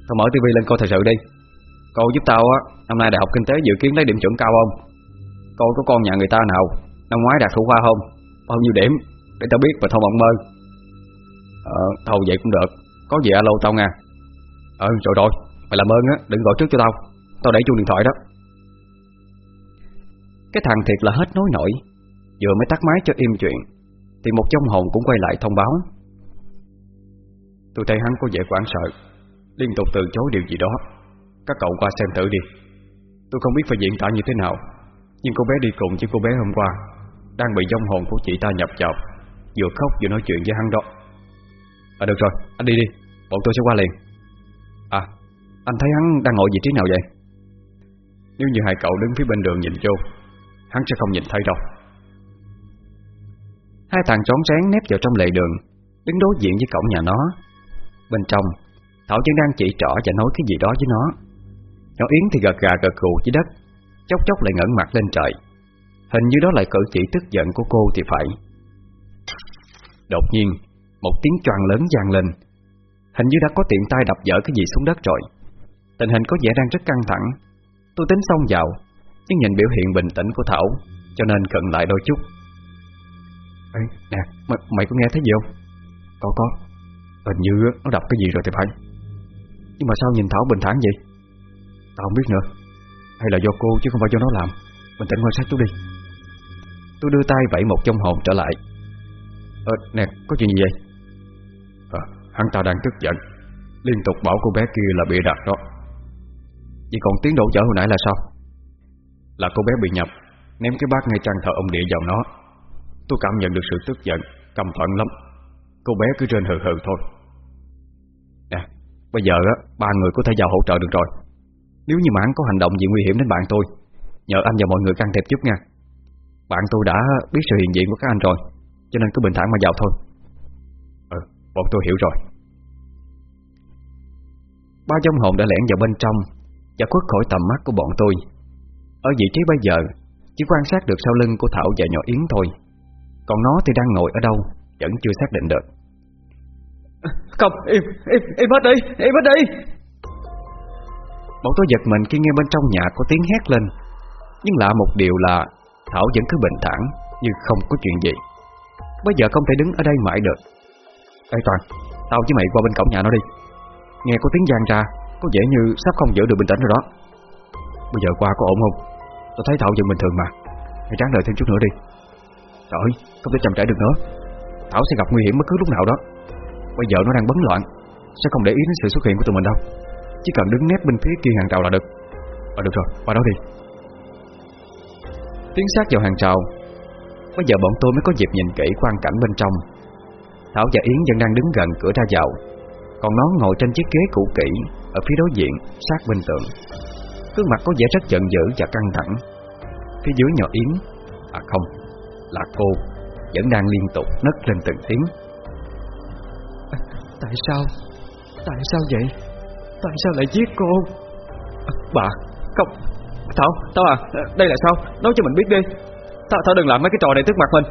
Tao mở tivi lên coi thật sự đi. Cô giúp tao á Năm nay đại học kinh tế dự kiến lấy điểm chuẩn cao không? Coi có con nhà người ta nào? Năm ngoái đạt thủ khoa không? Bao nhiêu điểm Để tao biết và thông mộng mơ? Ờ thôi vậy cũng được. Có gì alo tao nha. Ờ rồi rồi Mày làm ơn á, đừng gọi trước cho tao. Tao để chuông điện thoại đó. Cái thằng thiệt là hết nói nổi. Vừa mới tắt máy cho im chuyện, Thì một trong hồn cũng quay lại thông báo. Tôi thấy hắn có vẻ quảng sợ. Liên tục từ chối điều gì đó. Các cậu qua xem thử đi. Tôi không biết phải diễn tả như thế nào, Nhưng cô bé đi cùng với cô bé hôm qua. Đang bị dông hồn của chị ta nhập chọc, Vừa khóc vừa nói chuyện với hắn đó. À được rồi, anh đi đi Bọn tôi sẽ qua liền. À, anh thấy hắn đang ngồi vị trí nào vậy? Nếu như hai cậu đứng phía bên đường nhìn vô Hắn sẽ không nhìn thấy đâu. Hai thằng trốn rén nép vào trong lề đường Đứng đối diện với cổng nhà nó. Bên trong Thảo vẫn đang chỉ trỏ và nói cái gì đó với nó. Nhỏ Yến thì gật gà gật gù dưới đất Chốc chốc lại ngẩng mặt lên trời. Hình như đó lại cử chỉ tức giận của cô thì phải. Đột nhiên Một tiếng choàng lớn vang lên. Hình như đã có tiện tay đập dở cái gì xuống đất rồi. Tình hình có vẻ đang rất căng thẳng. Tôi tính xông vào Nhưng nhìn biểu hiện bình tĩnh của Thảo Cho nên cận lại đôi chút. Ê, nè, mày, mày có nghe thấy gì không? Có có. Hình như nó đập cái gì rồi thì phải. Nhưng mà sao nhìn Thảo bình thản vậy? Tao không biết nữa. Hay là do cô chứ không phải do nó làm. Bình tĩnh quan sát chút đi. Tôi đưa tay vẫy một trong hồn trở lại. Ờ, nè, có chuyện gì vậy? À, Hắn ta đang tức giận. Liên tục bảo cô bé kia là bị đặt đó. Vậy còn tiếng đổ vỡ hồi nãy là sao? Là cô bé bị nhập Ném cái bát ngay trang thờ ông địa vào nó. Tôi cảm nhận được sự tức giận Cầm phận lắm. Cô bé cứ trên hừ hừ thôi. Nè Bây giờ á ba người có thể vào hỗ trợ được rồi. Nếu như mà hắn có hành động gì nguy hiểm đến bạn tôi Nhờ anh và mọi người can thiệp giúp nha. Bạn tôi đã biết sự hiện diện của các anh rồi Cho nên cứ bình thản mà vào thôi. Ừ bọn tôi hiểu rồi. Ba dông hồn đã lẻn vào bên trong Và khuất khỏi tầm mắt của bọn tôi. Ở vị trí bây giờ Chỉ quan sát được sau lưng của Thảo và nhỏ Yến thôi. Còn nó thì đang ngồi ở đâu Vẫn chưa xác định được. Không, im, im, im hết đi, im hết đi. Bọn tôi giật mình khi nghe bên trong nhà có tiếng hét lên. Nhưng lạ một điều là Thảo vẫn cứ bình thản Như không có chuyện gì. Bây giờ không thể đứng ở đây mãi được. Ê Toàn, tao với mày qua bên cổng nhà nó đi. Nghe có tiếng gian ra Có vẻ như sắp không giữ được bình tĩnh rồi đó. Bây giờ qua có ổn không? Tao thấy Thảo vẫn bình thường mà. Hãy ráng đợi thêm chút nữa đi. Trời ơi, không thể chậm trễ được nữa. Thảo sẽ gặp nguy hiểm bất cứ lúc nào đó. Bây giờ nó đang bấn loạn Sẽ không để ý đến sự xuất hiện của tụi mình đâu. Chỉ cần đứng nép bên phía kia hàng rào là được. Ờ được rồi, qua đó đi Tiến sát vào hàng rào. Bây giờ bọn tôi mới có dịp nhìn kỹ quan cảnh bên trong. Thảo và Yến vẫn đang đứng gần cửa ra vào. Còn nó ngồi trên chiếc ghế cũ kỹ Ở phía đối diện, sát bên tường. Gương mặt có vẻ rất giận dữ và căng thẳng. Phía dưới nhỏ Yến À không, là cô Vẫn đang liên tục nấc lên từng tiếng. À, Tại sao Tại sao vậy? Tại sao lại giết cô? À, Bà Không Thảo Thảo à Đây là sao Nói cho mình biết đi. Thảo, Thảo đừng làm mấy cái trò này trước mặt mình.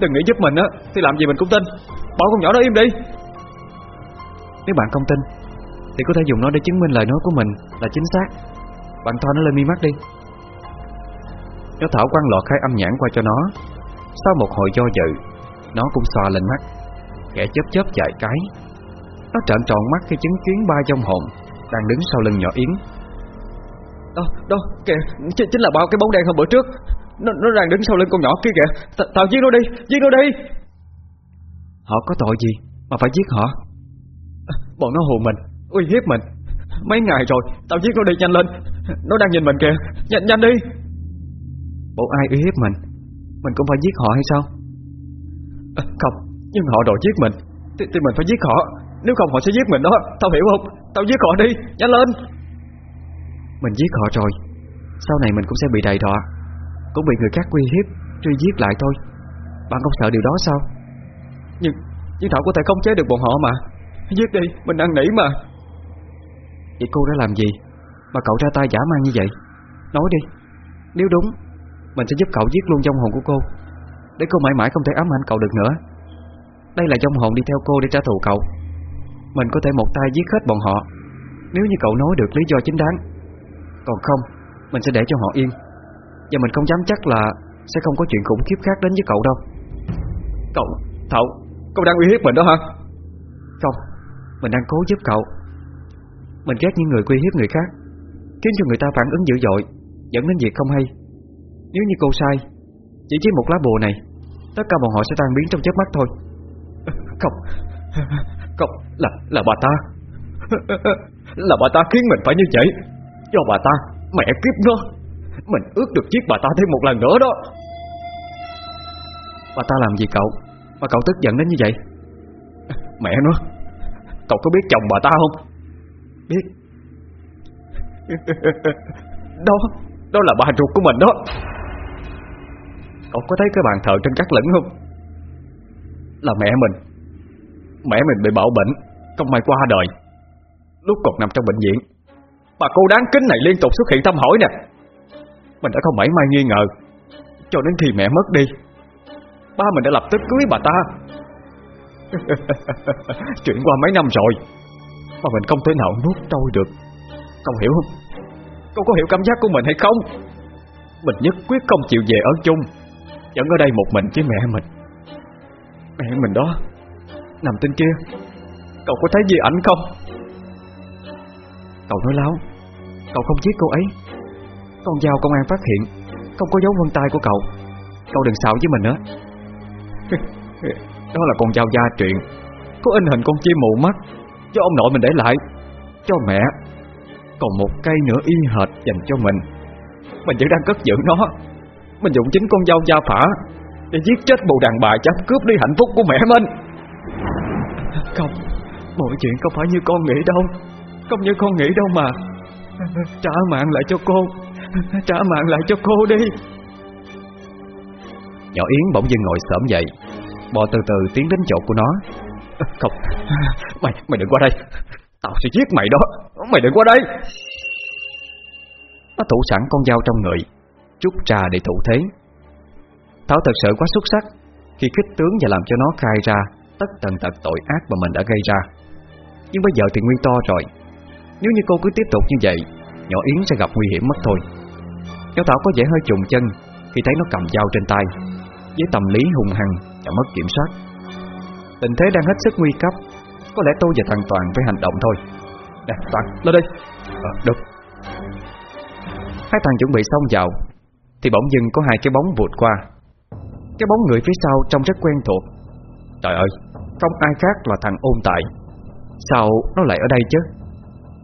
Đừng nghĩ giúp mình á Thì làm gì mình cũng tin. Bỏ con nhỏ đó im đi. Nếu bạn không tin Thì có thể dùng nó để chứng minh lời nói của mình Là chính xác. Bạn thoa nó lên mi mắt đi. Nó Thảo quăng lọt khai âm nhãn qua cho nó. Sau một hồi do dự Nó cũng xoa lên mắt. Kẻ chớp chớp chạy cái. Nó trợn tròn mắt khi chứng kiến ba trong hồn Đang đứng sau lưng nhỏ Yến. Đó, đó, kìa, ch chính là bao cái bóng đen hôm bữa trước. Nó, nó đang đứng sau lưng con nhỏ kia kìa. T Tao giết nó đi, giết nó đi. Họ có tội gì mà phải giết họ? Bọn nó hù mình, uy hiếp mình. Mấy ngày rồi, tao giết nó đi nhanh lên. Nó đang nhìn mình kìa, nhanh nhanh đi. Bộ ai uy hiếp mình? Mình cũng phải giết họ hay sao? À, Không, nhưng họ đòi giết mình. Thì, thì mình phải giết họ. Nếu không họ sẽ giết mình đó, tao hiểu không? Tao giết họ đi, nhanh lên Mình giết họ rồi. Sau này mình cũng sẽ bị đầy đọa. Cũng bị người khác uy hiếp, truy giết lại thôi. Bạn không sợ điều đó sao? Nhưng, nhưng Thảo có thể không chế được bọn họ mà. Giết đi, mình đang nỉ mà. Vậy cô đã làm gì Mà cậu ra tay giả mang như vậy? Nói đi. Nếu đúng Mình sẽ giúp cậu giết luôn trong hồn của cô Để cô mãi mãi không thể ám ảnh cậu được nữa. Đây là trong hồn đi theo cô để trả thù cậu. Mình có thể một tay giết hết bọn họ. Nếu như cậu nói được lý do chính đáng Còn không Mình sẽ để cho họ yên. Và mình không dám chắc là Sẽ không có chuyện khủng khiếp khác đến với cậu đâu. Cậu, Thảo, cậu đang uy hiếp mình đó hả? Không Mình đang cố giúp cậu. Mình ghét những người uy hiếp người khác Khiến cho người ta phản ứng dữ dội Dẫn đến việc không hay. Nếu như cô sai Chỉ với một lá bùa này Tất cả bọn họ sẽ tan biến trong chớp mắt thôi. (laughs) Không Không, là, là bà ta. (laughs) Là bà ta khiến mình phải như vậy Do bà ta, mẹ kiếp nó Mình ước được giết bà ta thêm một lần nữa đó. Bà ta làm gì cậu? Mà cậu tức giận đến như vậy? Mẹ nó Cậu có biết chồng bà ta không? Biết. (laughs) Đó Đó là bà ruột của mình đó. Cậu có thấy cái bàn thờ trên các lửng không? Là mẹ mình. Mẹ mình bị bạo bệnh Không may qua đời. Lúc còn nằm trong bệnh viện Bà cô đáng kính này liên tục xuất hiện thăm hỏi nè. Mình đã không mảy may nghi ngờ, Cho đến khi mẹ mất đi, Ba mình đã lập tức cưới bà ta. (laughs) Chuyện qua mấy năm rồi, Mà mình không thể nào nuốt trôi được. Cậu hiểu không? Cậu có hiểu cảm giác của mình hay không? Mình nhất quyết không chịu về ở chung, Vẫn ở đây một mình với mẹ mình. Mẹ mình đó, Nằm trên kia, Cậu có thấy gì ảnh không? Cậu nói láo. Cậu không giết cô ấy. Con dao công an phát hiện, Không có dấu vân tay của cậu. Cậu đừng xạo với mình nữa. (laughs) Đó là con dao gia truyền, Có in hình con chim mù mắt. Do ông nội mình để lại, Cho mẹ, Còn một cây nữa y hệt dành cho mình. Mình vẫn đang cất giữ nó. Mình dùng chính con dao gia phả Để giết chết bộ đàn bà chắc cướp đi hạnh phúc của mẹ mình. Không, Mọi chuyện không phải như con nghĩ đâu. Không như con nghĩ đâu mà. Trả mạng lại cho cô. Trả mạng lại cho cô đi. Nhỏ Yến bỗng dưng ngồi sớm dậy. Bò từ từ tiến đến chỗ của nó. Không, Mày mày đừng qua đây. Tao sẽ giết mày đó. Mày đừng qua đây. Nó thủ sẵn con dao trong người chút trà để thủ thế. Thảo thật sự quá xuất sắc. Khi khích tướng và làm cho nó khai ra, Tất tần tật tội ác mà mình đã gây ra. Nhưng bây giờ thì nguy to rồi. Nếu như cô cứ tiếp tục như vậy Nhỏ Yến sẽ gặp nguy hiểm mất thôi. Cháu Thảo có vẻ hơi trùng chân Khi thấy nó cầm dao trên tay Với tâm lý hung hăng và mất kiểm soát. Tình thế đang hết sức nguy cấp Có lẽ tôi và thằng Toàn phải hành động thôi. Nè Toàn lên đây. À, Được. Hai thằng chuẩn bị xong vào Thì bỗng dưng có hai cái bóng vụt qua. Cái bóng người phía sau trông rất quen thuộc. Trời ơi Không ai khác là thằng ôn tại. Sao nó lại ở đây chứ?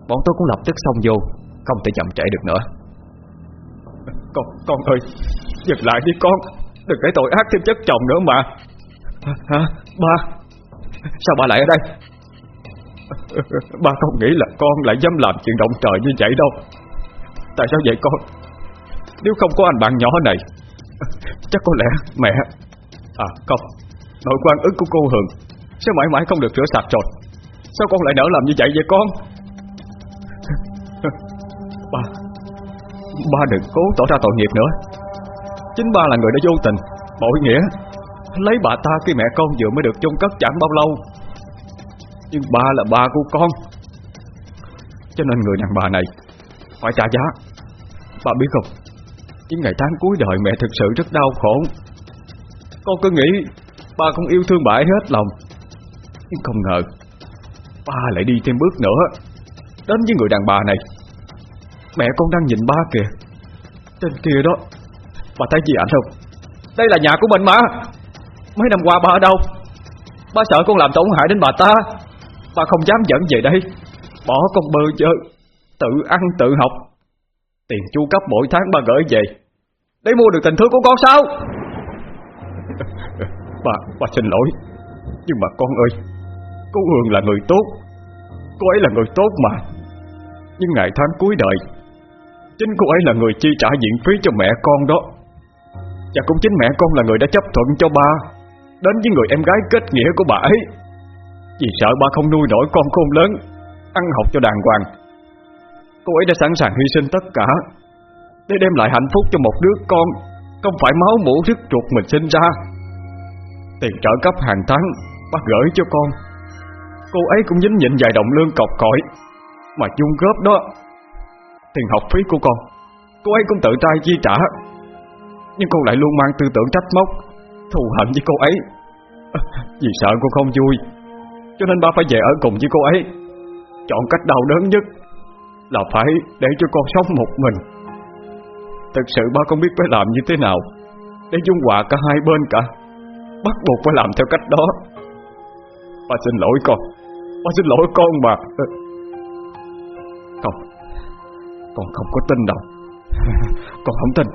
Bọn tôi cũng lập tức xông vô Không thể chậm trễ được nữa. Con, con ơi Dừng lại đi con Đừng để tội ác thêm chất chồng nữa mà. Hả? Ba? Sao ba lại ở đây? Ba không nghĩ là con lại dám làm chuyện động trời như vậy đâu. Tại sao vậy con? Nếu không có anh bạn nhỏ này Chắc có lẽ mẹ À không Nội quan ức của cô Hường Sẽ mãi mãi không được rửa sạch rồi. Sao con lại nỡ làm như vậy vậy con Ba. Ba đừng cố tỏ ra tội nghiệp nữa. Chính ba là người đã vô tình Bội nghĩa. Lấy bà ta khi mẹ con vừa mới được chung cất chẳng bao lâu. Nhưng ba là ba của con. Cho nên người đàn bà này Phải trả giá. Ba biết không? Những ngày tháng cuối đời mẹ thực sự rất đau khổ. Con cứ nghĩ Ba không yêu thương bà ấy hết lòng. Nhưng không ngờ Ba lại đi thêm bước nữa. Đến với người đàn bà này Mẹ con đang nhìn ba kìa. Trên kia đó Bà thấy gì ảnh không? Đây là nhà của mình mà. Mấy năm qua ba ở đâu? Ba sợ con làm tổn hại đến bà ta. Ba không dám dẫn về đây. Bỏ con bơ chơ Tự ăn tự học. Tiền chu cấp mỗi tháng ba gửi về. Để mua được tình thương của con sao? (laughs) Bà, bà xin lỗi. Nhưng mà con ơi Cô Hương là người tốt. Cô ấy là người tốt mà. Nhưng ngày tháng cuối đời Chính cô ấy là người chi trả viện phí cho mẹ con đó. Và cũng chính mẹ con là người đã chấp thuận cho ba, Đến với người em gái kết nghĩa của bà ấy. Vì sợ ba không nuôi nổi con khôn lớn, Ăn học cho đàng hoàng. Cô ấy đã sẵn sàng hy sinh tất cả, Để đem lại hạnh phúc cho một đứa con, Không phải máu mũ rứt ruột mình sinh ra. Tiền trợ cấp hàng tháng, Bác gửi cho con. Cô ấy cũng dính nhịn vài đồng lương cọc cõi Mà chung góp đó Tiền học phí của con. Cô ấy cũng tự tay chi trả. Nhưng con lại luôn mang tư tưởng trách móc, Thù hận với cô ấy. (laughs) Vì sợ cô không vui, Cho nên ba phải về ở cùng với cô ấy. Chọn cách đau đớn nhất Là phải để cho con sống một mình. Thực sự ba không biết phải làm như thế nào Để dung hòa cả hai bên cả. Bắt buộc phải làm theo cách đó. Ba xin lỗi con, Ba xin lỗi con mà. Con không có tin đâu. (laughs) Con không tin.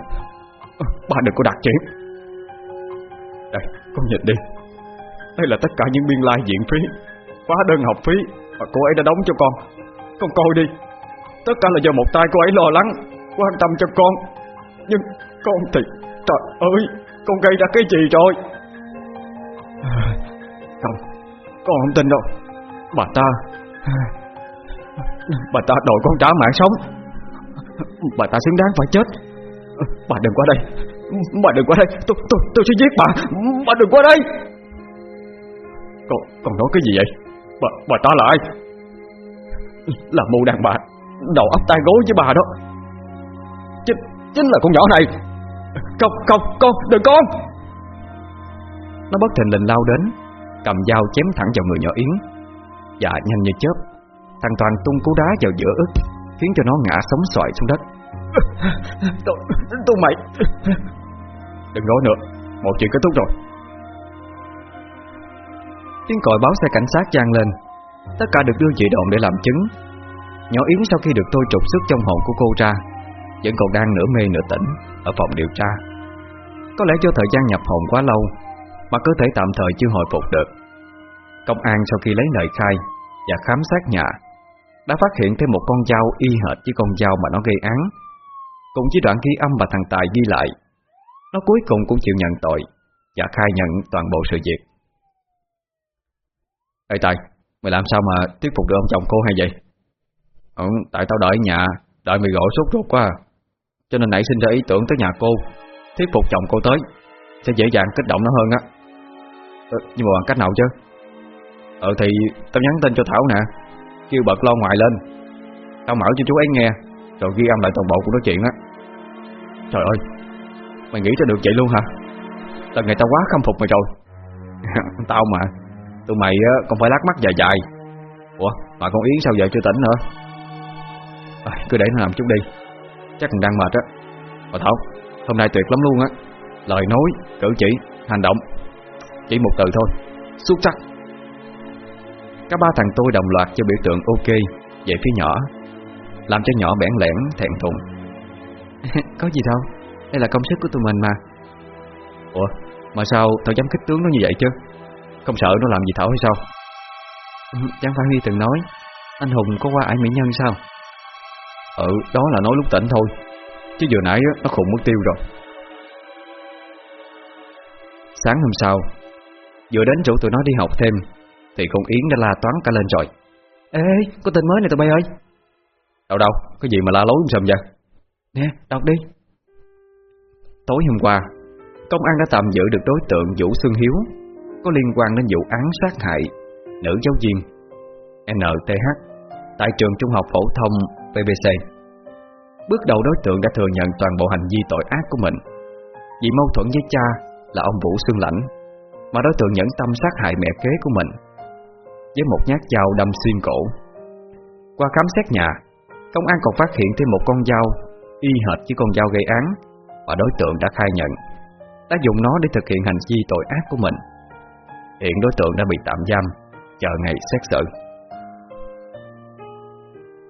Ờ, ba đừng có đặt chuyện Đây, con nhìn đi. Đây là tất cả những biên lai like viện phí. Hóa đơn học phí Mà cô ấy đã đóng cho con. Con coi đi. Tất cả là do một tay cô ấy lo lắng, Quan tâm cho con. Nhưng con thì, Trời ơi, Con gây ra cái gì rồi? (sighs) Không, Con không tin đâu. Bà ta. (sighs) Bà ta đòi con trả mạng sống. (laughs) Bà ta xứng đáng phải chết. Bà đừng qua đây. Bà đừng qua đây. Tôi, tôi, tôi sẽ giết bà. Bà đừng qua đây. Còn còn nói cái gì vậy? Bà, bà ta là ai? Là mù đàn bà. Đầu ấp tay gối với bà đó. Chính, chính là con nhỏ này. Không, không, con, đừng con Nó bất thình lình lao đến Cầm dao chém thẳng vào người nhỏ Yến. Dạ nhanh như chớp Thằng Toàn tung cú đá vào giữa ức. Khiến cho nó ngã sống xoài xuống đất. (laughs) Tôi, tôi mày. Đừng nói nữa Một chuyện kết thúc rồi. Tiếng còi báo xe cảnh sát vang lên. Tất cả được đưa về đồn để làm chứng. Nhỏ Yến sau khi được tôi trục xuất trong hồn của cô ra Vẫn còn đang nửa mê nửa tỉnh Ở phòng điều tra. Có lẽ do thời gian nhập hồn quá lâu Mà cơ thể tạm thời chưa hồi phục được. Công an sau khi lấy lời khai Và khám sát nhà đã phát hiện thêm một con dao y hệt với con dao mà nó gây án. Cùng với đoạn ghi âm mà thằng Tài ghi lại Nó cuối cùng cũng chịu nhận tội Và khai nhận toàn bộ sự việc. Ê Tài Mày làm sao mà thuyết phục được ông chồng cô hay vậy? Ừ tại tao đợi nhà Đợi mày gọi sốt ruột quá à. Cho nên nãy sinh ra ý tưởng tới nhà cô Thuyết phục chồng cô tới Sẽ dễ dàng kích động nó hơn á. Ừ, Nhưng mà bằng cách nào chứ? Ừ thì tao nhắn tin cho Thảo nè. Kêu bật lo ngoài lên. Tao mở cho chú ấy nghe Rồi ghi âm lại toàn bộ của nói chuyện á. Trời ơi Mày nghĩ cho được vậy luôn hả? Lần này tao quá khâm phục mày rồi. (laughs) Tao mà Tụi mày còn phải lát mắt dài dài. Ủa mà con Yến sao giờ chưa tỉnh nữa? À, Cứ để nó làm chút đi. Chắc còn đang mệt á. Mà Thảo Hôm nay tuyệt lắm luôn á. Lời nói, cử chỉ, hành động Chỉ một từ thôi. Xuất sắc. Cả ba thằng tôi đồng loạt cho biểu tượng ok Về phía nhỏ Làm cho nhỏ bẽn lẽn thẹn thùng. (laughs) Có gì đâu Đây là công sức của tụi mình mà. Ủa Mà sao tao dám kích tướng nó như vậy chứ? Không sợ nó làm gì Thảo hay sao? Chẳng phải Huy từng nói Anh Hùng có qua ải mỹ nhân sao? Ừ đó là nói lúc tỉnh thôi Chứ vừa nãy nó khùng mất tiêu rồi. Sáng hôm sau Vừa đến rủ tụi nó đi học thêm Thì con Yến đã la toán cả lên rồi Ê có tên mới này tụi bay ơi. Đâu đâu Cái gì mà la lối sầm vậy? Nè đọc đi. Tối hôm qua Công an đã tạm giữ được đối tượng Vũ Xuân Hiếu Có liên quan đến vụ án sát hại Nữ giáo viên NTH Tại trường trung học phổ thông PBC Bước đầu đối tượng đã thừa nhận toàn bộ hành vi tội ác của mình. Vì mâu thuẫn với cha là ông Vũ Xuân Lãnh Mà đối tượng nhẫn tâm sát hại mẹ kế của mình với một nhát dao đâm xuyên cổ. Qua khám xét nhà, Công an còn phát hiện thêm một con dao Y hệt với con dao gây án Và đối tượng đã khai nhận. Đã dùng nó để thực hiện hành vi tội ác của mình. Hiện đối tượng đã bị tạm giam, Chờ ngày xét xử.